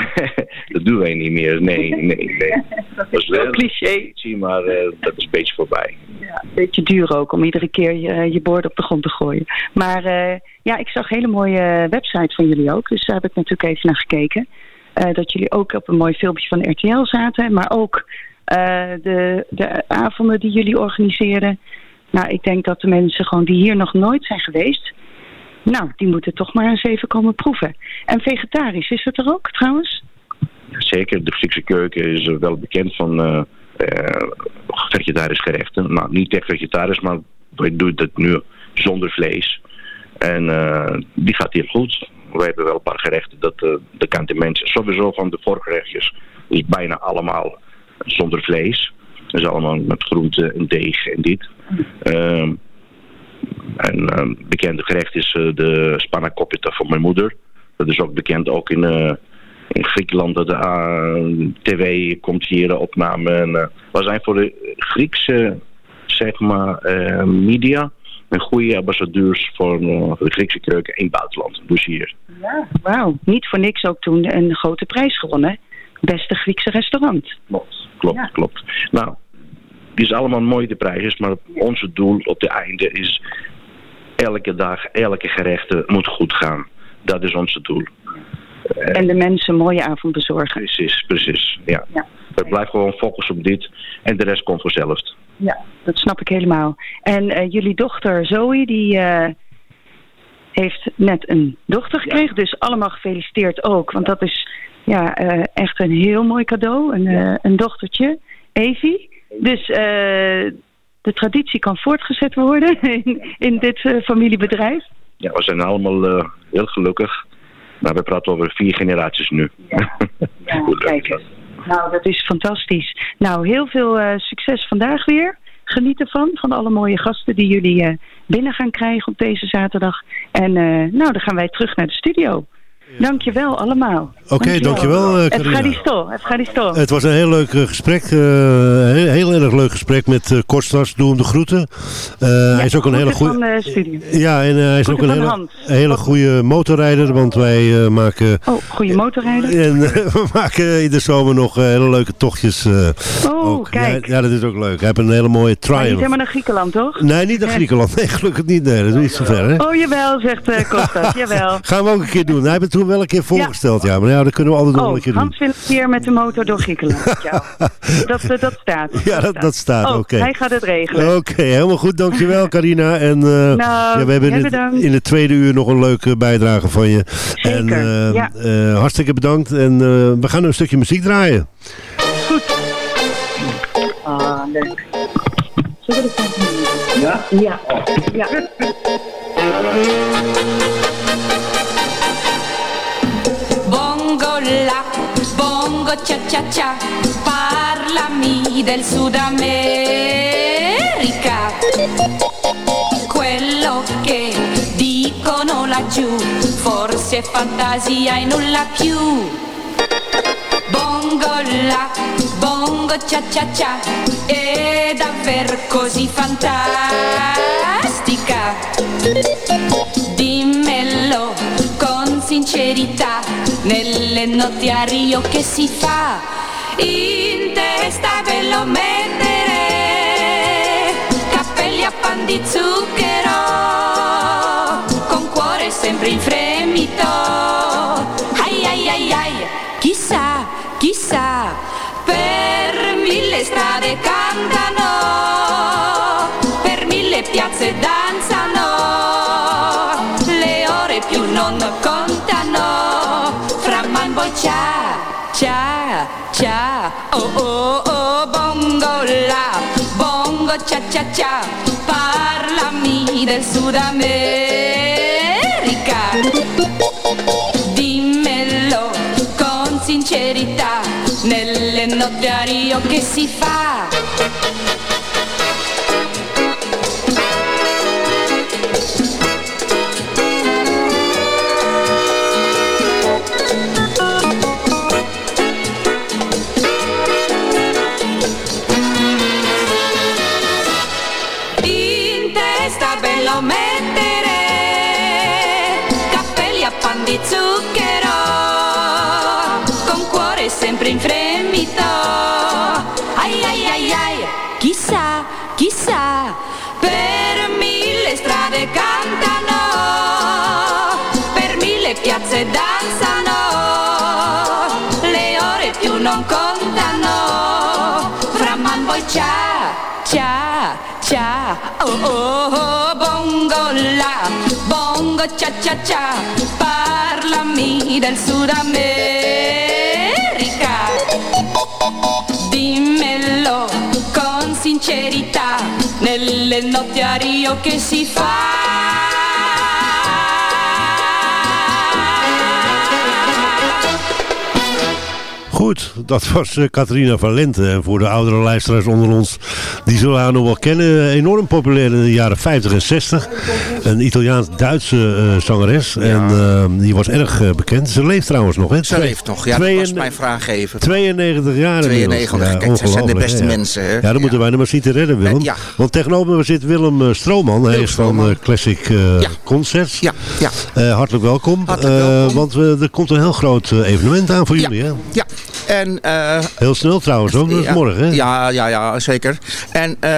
(laughs) dat doen wij niet meer. Nee, nee, nee. (laughs) dat is wel cliché. Zie maar eh, dat is een beetje voorbij. Ja, beetje duur ook om iedere keer je, je borden op de grond te gooien. Maar eh, ja, ik zag een hele mooie website van jullie ook. Dus daar heb ik natuurlijk even naar gekeken. Eh, dat jullie ook op een mooi filmpje van RTL zaten. Maar ook de, de avonden die jullie organiseren. Nou, ik denk dat de mensen gewoon die hier nog nooit zijn geweest... Nou, die moeten toch maar eens even komen proeven. En vegetarisch, is het er ook trouwens? Zeker, de Griekse keuken is wel bekend van eh, vegetarisch gerechten. Nou, niet echt vegetarisch, maar wij doen het nu zonder vlees. En eh, die gaat heel goed. We hebben wel een paar gerechten dat de kan de mensen sowieso van de voorgerechtjes is bijna allemaal zonder vlees. Dus allemaal met groente en deeg en dit. Ehm, en een bekende gerecht is eh, de spanakopita van mijn moeder. Dat is ook bekend ook in, eh, in Griekenland. Dat de eh, tv komt hier, de opname. En, we zijn voor de Griekse zeg maar, media een goede ambassadeurs voor de Griekse keuken in het buitenland. Dus hier. Ja, wauw. Niet voor niks ook toen een grote prijs gewonnen. Beste Griekse restaurant. Klopt, klopt, klopt. Nou, die is allemaal mooi de prijs, maar onze doel op het einde is elke dag, elke gerechte moet goed gaan. Dat is onze doel. En de mensen een mooie avond bezorgen. Precies, precies. Ja. We blijven gewoon focussen op dit en de rest komt vanzelf. Ja, dat snap ik helemaal. En eh, jullie dochter Zoe, die eh, heeft net een dochter gekregen. Dus allemaal gefeliciteerd ook. Want dat is ja, eh, echt een heel mooi cadeau. Een, eh, een dochtertje, Evie. Dus eh, de traditie kan voortgezet worden (laughs) in, in dit eh, familiebedrijf. Ja, we zijn allemaal eh, heel gelukkig. Maar we praten over vier generaties nu. Ja, (laughs) kijk eens. Nou, dat is fantastisch. Nou, heel veel succes vandaag weer. Geniet ervan, van alle mooie gasten die jullie binnen gaan krijgen op deze zaterdag. En nou, dan gaan wij terug naar de studio. Dankjewel allemaal. Oké, dankjewel uh, Carina. Evgaristo, Evgaristo. Het was een heel leuk eh, gesprek. eh, heel, heel erg leuk gesprek met uh, Kostas. Doe hem de groeten. Eh, hij is ook een hele goede... Ja, en eh, hij is ook een hele, Hans. hele goede motorrijder. Want wij eh, maken... Oh, goede motorrijder. (laughs) En eh, we maken in de zomer nog eh, hele leuke tochtjes. eh, Oh, ook. kijk. Ja, ja, dat is ook leuk. Hij heeft een hele mooie Maar niet helemaal naar Griekenland, toch? Nee, niet naar Griekenland. (laughs) Nee, gelukkig niet. Nee, dat is niet zo ver, hè? Oh, jawel, zegt eh Kostas, (laughs) jawel. Gaan we ook een keer doen. Hij heeft toen wel een keer voorgesteld, ja. Maar ja, dat kunnen we altijd nog wel Oh, een keer doen. Hans wil een keer met de motor door Griekenland. (laughs) dat, eh, dat staat. Ja, dat, dat staat. Oh, Oké. hij gaat het regelen. Oké, helemaal goed. Dankjewel, (laughs) Carina. En eh, Nou, ja, we hebben in het, bedankt. in het tweede uur nog een leuke bijdrage van je. Zeker, en, eh, ja. eh, hartstikke bedankt. En eh, we gaan een stukje muziek draaien. Ah, leuk. Zullen we dat doen? Ja? Ja. ja. Bongo la, bongo cia cia cia, parlami del Sud America. Quello che dicono laggiù, forse è fantasia e nulla più. Bongo la, bongo cia cia cia, è davvero così fantastica. Dimmelo sincerità, nelle notti a Rio che si fa, in testa ve lo mettere, cappelli a pan di zucchero, con cuore sempre in fremito. Ai ai ai ai, chissà, chissà, per mille strade cantano, per mille piazze danzano, cia, cia, oh oh oh, bongo la, bongo cia cia cia, parlami del Sud America, dimmelo con sincerità nelle notti a Rio che si fa. Danzano le ore più non contano fra man poi c'ha c'ha c'ha oh oh oh bongo la bongo cia cia cia parlami del Sud America. Dimmelo con sincerità nelle notti a Rio che si fa Goed, dat was eh, Catharina van Lente. En voor de oudere luisteraars onder ons, die zullen haar nog wel kennen. Enorm populair in de jaren 50 en 60. Een Italiaans-Duitse eh, zangeres. En eh, die was erg eh, bekend. Ze leeft trouwens nog, hè? Ze leeft nog, ja, dat was mijn vraag even. 92 jaar inmiddels. 92, kijk, ze zijn de beste hè, mensen, hè? Ja, dan moeten wij er maar zien te redden, Willem. ja. Want tegenover me zit Willem eh, Strooman. Hij is van eh, Classic eh, Concerts. Ja, ja. Eh, hartelijk welkom. Hartelijk Eh, welkom. want eh, er komt een heel groot eh, evenement aan voor jullie, hè? Ja, en... eh, Heel snel trouwens ook, is ja, morgen, hè? Ja, ja, ja, zeker. En eh,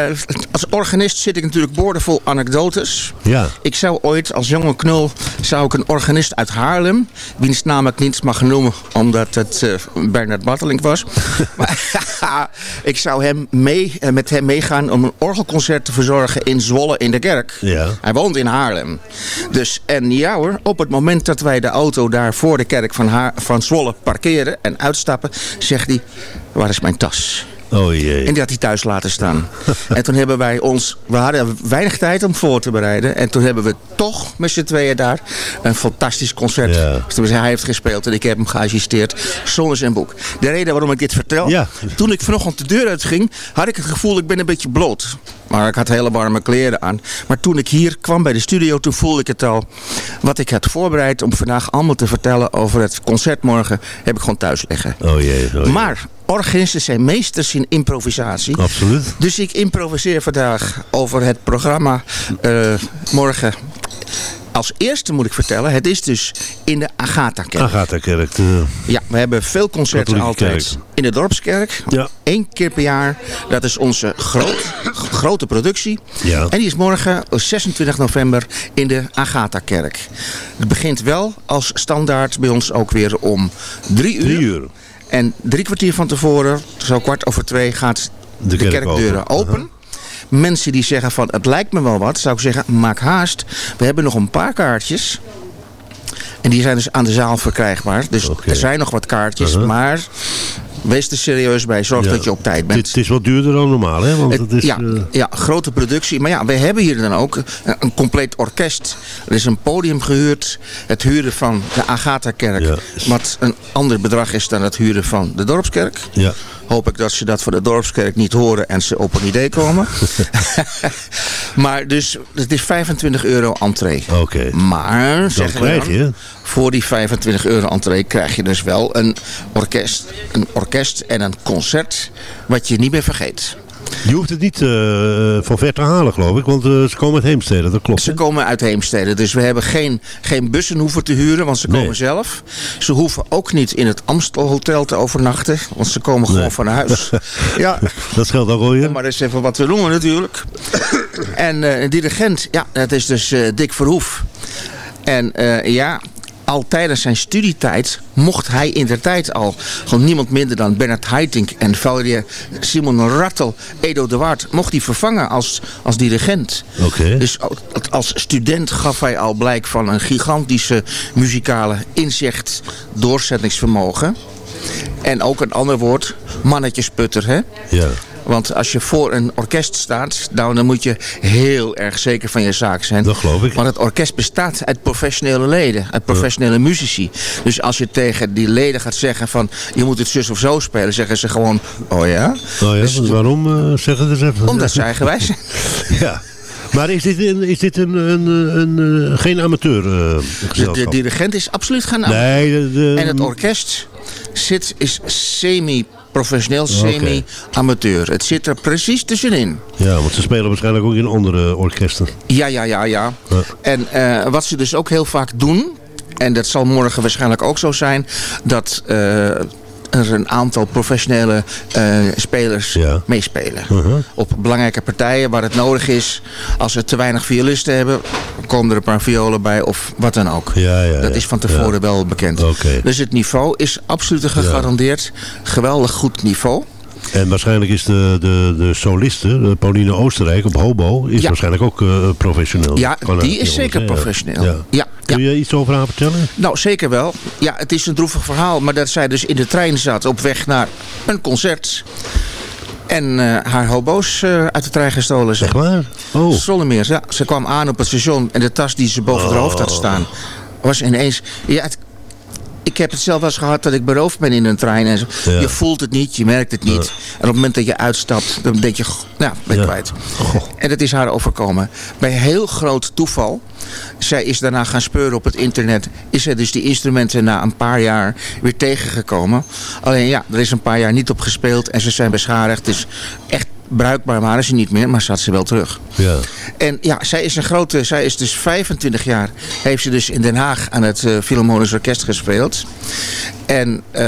als organist zit ik natuurlijk boordevol anekdotes. Ja. Ik zou ooit als jonge knul zou ik een organist uit Haarlem, wiens naam ik niet mag noemen omdat het eh, Bernard Bartelink was. (laughs) maar (laughs) ik zou hem mee, met hem meegaan om een orgelconcert te verzorgen in Zwolle in de kerk. Ja. Hij woont in Haarlem. Dus, en ja hoor, op het moment dat wij de auto daar voor de kerk van, Haar, van Zwolle parkeren en uitstappen, zegt hij, waar is mijn tas? Oh jee. En die had hij thuis laten staan. (laughs) en toen hebben wij ons... We hadden weinig tijd om voor te bereiden. En toen hebben we toch met z'n tweeën daar een fantastisch concert. Dus hij heeft gespeeld en ik heb hem geassisteerd zonder zijn boek. De reden waarom ik dit vertel... Toen ik vanochtend de deur uitging... had ik het gevoel ik ben een beetje bloot. Maar ik had hele warme kleren aan. Maar toen ik hier kwam bij de studio... toen voelde ik het al. Wat ik had voorbereid om vandaag allemaal te vertellen... over het concert morgen... heb ik gewoon thuis liggen. Oh jee. oh jee. Maar organisten zijn meesters in improvisatie. Absoluut. Dus ik improviseer vandaag over het programma eh, morgen. Als eerste moet ik vertellen, het is dus in de Agatha-kerk. Agatha-kerk. Ja, we hebben veel concerten altijd kerk. in de dorpskerk. Ja. Eén keer per jaar. Dat is onze groot, grote productie. Ja. En die is morgen eh, 26 november in de Agatha-kerk. Het begint wel als standaard bij ons ook weer om drie uur. Drie uur. En drie kwartier van tevoren, zo kwart over twee, gaat de, kerk kerkdeuren open. open. Mensen die zeggen van het lijkt me wel wat, zou ik zeggen maak haast. We hebben nog een paar kaartjes. En die zijn dus aan de zaal verkrijgbaar. Dus er zijn nog wat kaartjes, Uh-huh. maar wees er serieus bij. Zorg Ja. dat je op tijd bent. Dit, het is wat duurder dan normaal, hè? Want Het- het is, ja, eh, ja, grote productie. Maar ja, we hebben hier dan ook een, een compleet orkest. Er is een podium gehuurd. Het huren van de Agatha-kerk. Wat een ander bedrag is dan het huren van de dorpskerk. ja. Hoop ik dat ze dat voor de dorpskerk niet horen en ze op een idee komen. (laughs) maar dus, het is 25 euro entree. Oké. Maar, zeggen we krijg dan, je. voor die 25 euro entree krijg je dus wel een orkest. Een orkest en een concert wat je niet meer vergeet. Je hoeft het niet eh, van ver te halen, geloof ik. Want eh, ze komen uit Heemstede, dat klopt. Ze komen uit Heemstede, dus we hebben geen, geen bussen hoeven te huren, want ze komen zelf. Ze hoeven ook niet in het Amstel Hotel te overnachten, want ze komen gewoon van huis. (laughs) ja, Dat scheelt ook alweer. maar dat is even wat we noemen natuurlijk. (coughs) en eh, een dirigent, ja, dat is dus eh, Dick Verhoef. En eh, ja, al tijdens zijn studietijd mocht hij in de tijd al gewoon niemand minder dan Bernard Haitink en Valerie Simon Rattel, Edo de Waard, mocht hij vervangen als, als dirigent. Oké. Dus al- als student gaf hij al blijk van een gigantische muzikale inzicht, doorzettingsvermogen. En ook een ander woord, mannetjesputter, hè? Ja. Want als je voor een orkest staat, nou, dan moet je heel erg zeker van je zaak zijn. Dat geloof ik. Want het orkest bestaat uit professionele leden, uit professionele muzici. Dus als je tegen die leden gaat zeggen van je moet het zus of zo spelen, zeggen ze gewoon, oh ja. Oh ja, Dus- waarom uh, zeggen ze even? Omdat ze eigenwijs zijn. (laughs) ja. Maar is dit, een, is dit een, een, een, een geen amateur uh, de, de dirigent is absoluut geen amateur. Nee, de, de... En het orkest zit, is semi-professioneel, semi-amateur. Het zit er precies tussenin. Ja, want ze spelen waarschijnlijk ook in andere orkesten. Ja, ja, ja, ja. ja. En uh, wat ze dus ook heel vaak doen... en dat zal morgen waarschijnlijk ook zo zijn... dat... Uh, er een aantal professionele uh, spelers ja. meespelen. Uh -huh. Op belangrijke partijen waar het nodig is. Als ze te weinig violisten hebben, komen er een paar violen bij of wat dan ook. Ja, ja, dat is van tevoren wel bekend. Okay. Dus het niveau is absoluut gegarandeerd. Geweldig goed niveau. En waarschijnlijk is de, de, de soliste, Pauline Oostenrijk op hobo, is ja. waarschijnlijk ook uh, professioneel. Ja, kan die is zeker professioneel. Ja. ja. Kun je iets over haar vertellen? Nou, zeker wel. Ja, het is een droevig verhaal, maar dat zij dus in de trein zat op weg naar een concert. En uh, haar hobo's uh, uit de trein gestolen zijn. Echt waar? Oh. Ja. Ze kwam aan op het station en de tas die ze boven oh. haar hoofd had staan... was ineens... Ja, het, ik heb het zelf wel eens gehad dat ik beroofd ben in een trein. En zo. Ja. Je voelt het niet, je merkt het niet. Ja. En op het moment dat je uitstapt, dan denk je, nou, ben je ja. kwijt. Oh. En dat is haar overkomen. Bij heel groot toeval. Zij is daarna gaan speuren op het internet. Is zij dus die instrumenten na een paar jaar weer tegengekomen. Alleen ja, er is een paar jaar niet op gespeeld. En ze zijn beschadigd. Dus echt bruikbaar waren ze niet meer, maar zat ze wel terug. Ja. En ja, zij is een grote, zij is dus 25 jaar, heeft ze dus in Den Haag aan het uh, Philharmonisch Orkest gespeeld. En uh,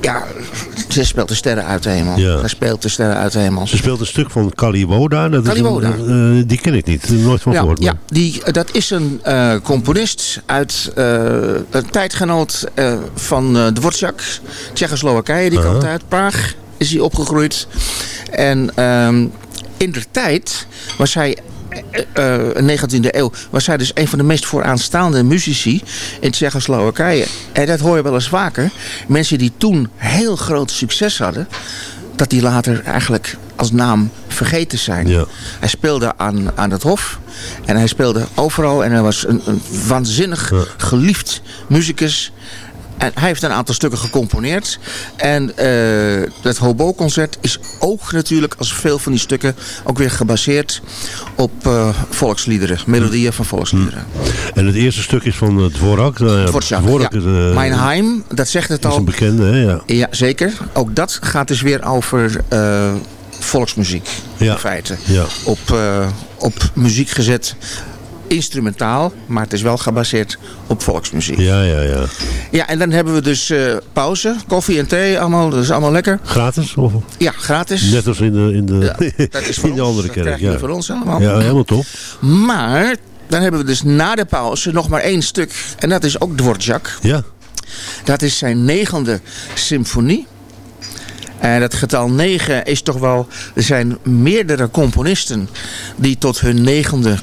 ja, ze speelt de sterren uit de hemel. Ja. Zij speelt de sterren uit de hemel. Ze speelt een stuk van Kaliwoda. Dat Kaliwoda. Is een, uh, die ken ik niet, nooit van ja, gehoord. Ja, die, dat is een uh, componist uit een tijdgenoot van Dvorak, Tsjechoslowakije. Die komt uit Praag is hij opgegroeid. En um, in de tijd was hij uh, uh, 19e eeuw was hij dus een van de meest vooraanstaande muzici in Tsjechoslowakije. En dat hoor je wel eens vaker. Mensen die toen heel groot succes hadden, dat die later eigenlijk als naam vergeten zijn. Ja. Hij speelde aan, aan het hof en hij speelde overal en hij was een, een waanzinnig ja. geliefd muzikus. En hij heeft een aantal stukken gecomponeerd. En uh, het Hobo-concert is ook natuurlijk, als veel van die stukken, ook weer gebaseerd op uh, volksliederen. Melodieën van volksliederen. En het eerste stuk is van uh, Dvorak. Uh, Dvorak, Dvorak ja. Mijn Heim, dat zegt het is al. een bekende, hè? Ja. ja, zeker. Ook dat gaat dus weer over volksmuziek, ja. in feite. Ja. Op, op muziek gezet instrumentaal, maar het is wel gebaseerd op volksmuziek. Ja, ja, ja. Ja, en dan hebben we dus uh, pauze, koffie en thee, allemaal, dat is allemaal lekker. Gratis? Of? Ja, gratis. Net als in de, in de, ja, dat (laughs) is voor in de ons, andere dat kerk. Ja. Ja. voor ons allemaal. ja, helemaal top. Maar dan hebben we dus na de pauze nog maar één stuk. En dat is ook Dvorak. Ja. Dat is zijn negende symfonie. En dat getal 9 is toch wel... Er zijn meerdere componisten die tot hun negende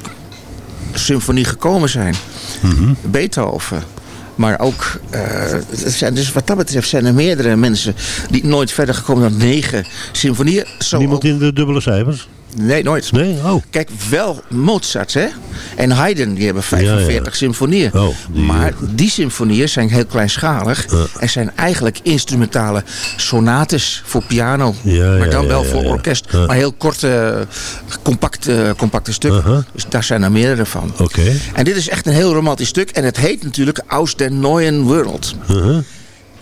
symfonie gekomen zijn. Mhm. Mm -hmm. Beethoven. Maar ook, uh, zijn dus wat dat betreft zijn er meerdere mensen die nooit verder gekomen dan negen symfonieën. Niemand ook... in de dubbele cijfers? Nee, nooit. Nee? Oh. Kijk, wel Mozart hè? en Haydn, die hebben 45 ja, ja. symfonieën. Oh, die... Maar die symfonieën zijn heel kleinschalig uh. en zijn eigenlijk instrumentale sonates voor piano. Ja, maar dan ja, wel voor orkest. Uh. Maar heel korte, compacte, compacte stukken. Uh -huh. Dus daar zijn er meerdere van. Oké. Okay. En dit is echt een heel romantisch stuk. En het heet natuurlijk Aus der Neuen World. -huh.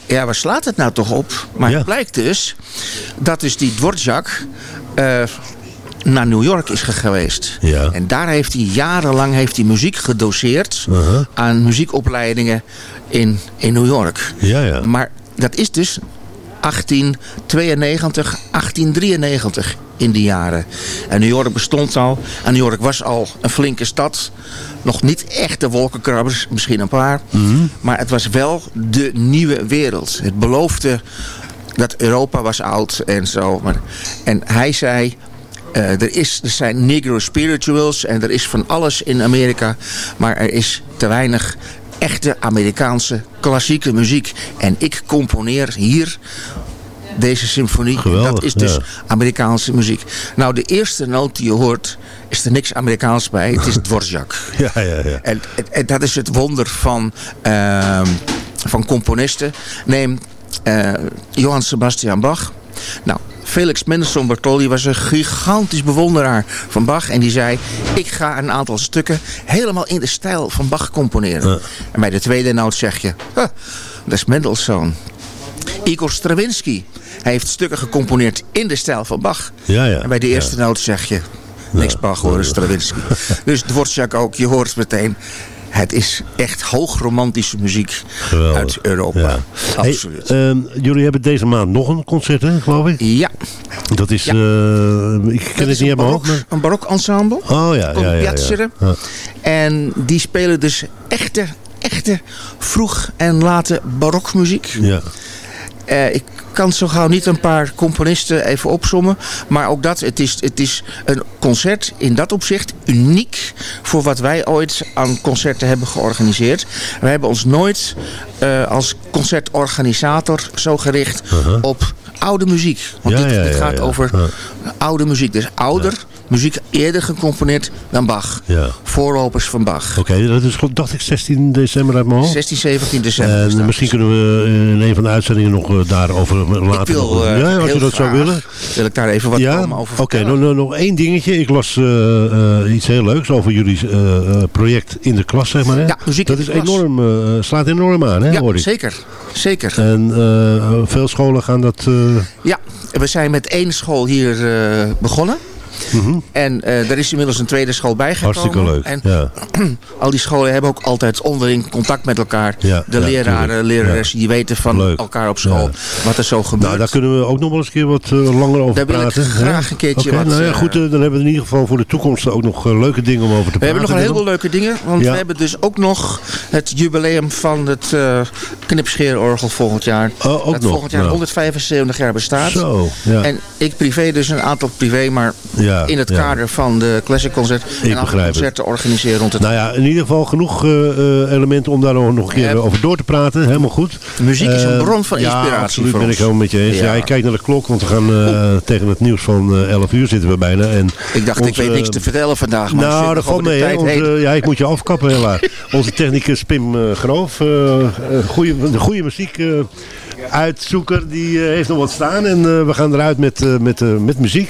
Ja, waar slaat het nou toch op? Maar het blijkt dus dat dus die Dvorak... Uh, naar New York is geweest. Ja. En daar heeft hij jarenlang heeft hij muziek gedoseerd uh -huh. aan muziekopleidingen in, in New York. Ja, ja. Maar dat is dus 1892, 1893 in die jaren. En New York bestond al. En New York was al een flinke stad. Nog niet echte wolkenkrabbers, misschien een paar. Mm -hmm. Maar het was wel de nieuwe wereld. Het beloofde dat Europa was oud en zo. Maar, en hij zei, uh, er, is, er zijn negro spirituals en er is van alles in Amerika. Maar er is te weinig echte Amerikaanse klassieke muziek. En ik componeer hier deze symfonie. Geweldig, dat is dus ja. Amerikaanse muziek. Nou, de eerste noot die je hoort, is er niks Amerikaans bij. Het is (laughs) Dvorak. Ja, ja, ja. En, en, en dat is het wonder van, ehm, van componisten. Neem eh, Johann Sebastian Bach. Nou, Felix Mendelssohn Bartholdy was een gigantisch bewonderaar van Bach. En die zei, ik ga een aantal stukken helemaal in de stijl van Bach componeren. En bij de tweede noot zeg je, "Huh, dat is Mendelssohn. Igor Stravinsky hij heeft stukken gecomponeerd in de stijl van Bach. Ja, ja. En bij de eerste noot zeg je, niks Bach hoor, Stravinsky. (laughs) dus Dvorak ook, je hoort meteen... Het is echt hoogromantische muziek Geweldig. uit Europa. Ja. Absoluut. Hey, ehm, jullie hebben deze maand nog een concert, hè, geloof ik? Ja. Dat is, Ja. eh, ik ken Dat het niet hoofd. barok, maar- een barok ensemble. Oh ja, ja, ja. ja, Piazzere. ja. En die spelen dus echte, echte vroeg en late barokmuziek. Ja. Eh, ik kan zo gauw niet een paar componisten even opsommen. Maar ook dat, het is, het is een concert in dat opzicht uniek voor wat wij ooit aan concerten hebben georganiseerd. We hebben ons nooit eh, als concertorganisator zo gericht op oude muziek. Want Uh-huh. Ja, dit, ja, dit ja, gaat over oude muziek. Dus ouder, muziek eerder gecomponeerd dan Bach. Ja. Voorlopers van Bach. Oké, dat is goed, dacht ik 16 december uit mijn hoofd. 16, 17 december. En dat. misschien kunnen we in een van de uitzendingen nog eh, daarover later Ik wil, nog... eh, ja, als je dat zou willen. Wil ik daar even wat ja? over Oké, nog, nog, nog één dingetje. Ik las eh, eh, iets heel leuks over jullie eh, eh, project in de klas, zeg maar. Hè? Ja, muziek Dat in is de klas. enorm, eh, slaat enorm aan, hè, hoor Ja, ik. zeker. Zeker. En eh, veel scholen gaan dat... eh, Ja, we zijn met één school hier begonnen. En eh er is inmiddels een tweede school bijgekomen. Hartstikke leuk. En ja. (clears throat) al die scholen hebben ook altijd onderling contact met elkaar. Ja, de leraren, leraressen, die weten van Leuk. elkaar op school wat er zo gebeurt. Nou, daar kunnen we ook nog wel eens een keer wat eh, langer over Daar wil ik praten. graag een keertje Oké, wat, Nou ja, eh, goed, dan hebben we in ieder geval voor de toekomst ook nog leuke dingen om over te we hebben praten. nog een heleboel leuke dingen. Want we hebben dus ook nog het jubileum van het knipscheerorgel volgend jaar. Oh, ook dat nog, volgend jaar nou. 175 jaar bestaat. Zo, ja. En ik privé dus een aantal privé, maar Ja, in het ja. kader van de Classic Concert. het. concerten organiseren rond het Nou ja, in ieder geval genoeg eh, eh, elementen om daar nog een keer Ja. over door te praten. Helemaal goed. Muziek is een Eh, bron van Ja, inspiratie absoluut voor ben ik helemaal met je eens. Ja. Ja. ik kijk naar de klok, want we gaan eh, tegen het nieuws van eh 11 uur zitten we bijna. En Ik dacht, ik weet niks te vertellen vandaag. Maar Nou, dat valt de mee. Onze, ja, ik moet je afkappen helaas. (laughs) Onze technicus Pim eh, Groof. eh, eh, goeie, de goede muziek eh, uitzoeker. Die eh, heeft nog wat staan. En eh, we gaan eruit met, eh, met, eh, met muziek.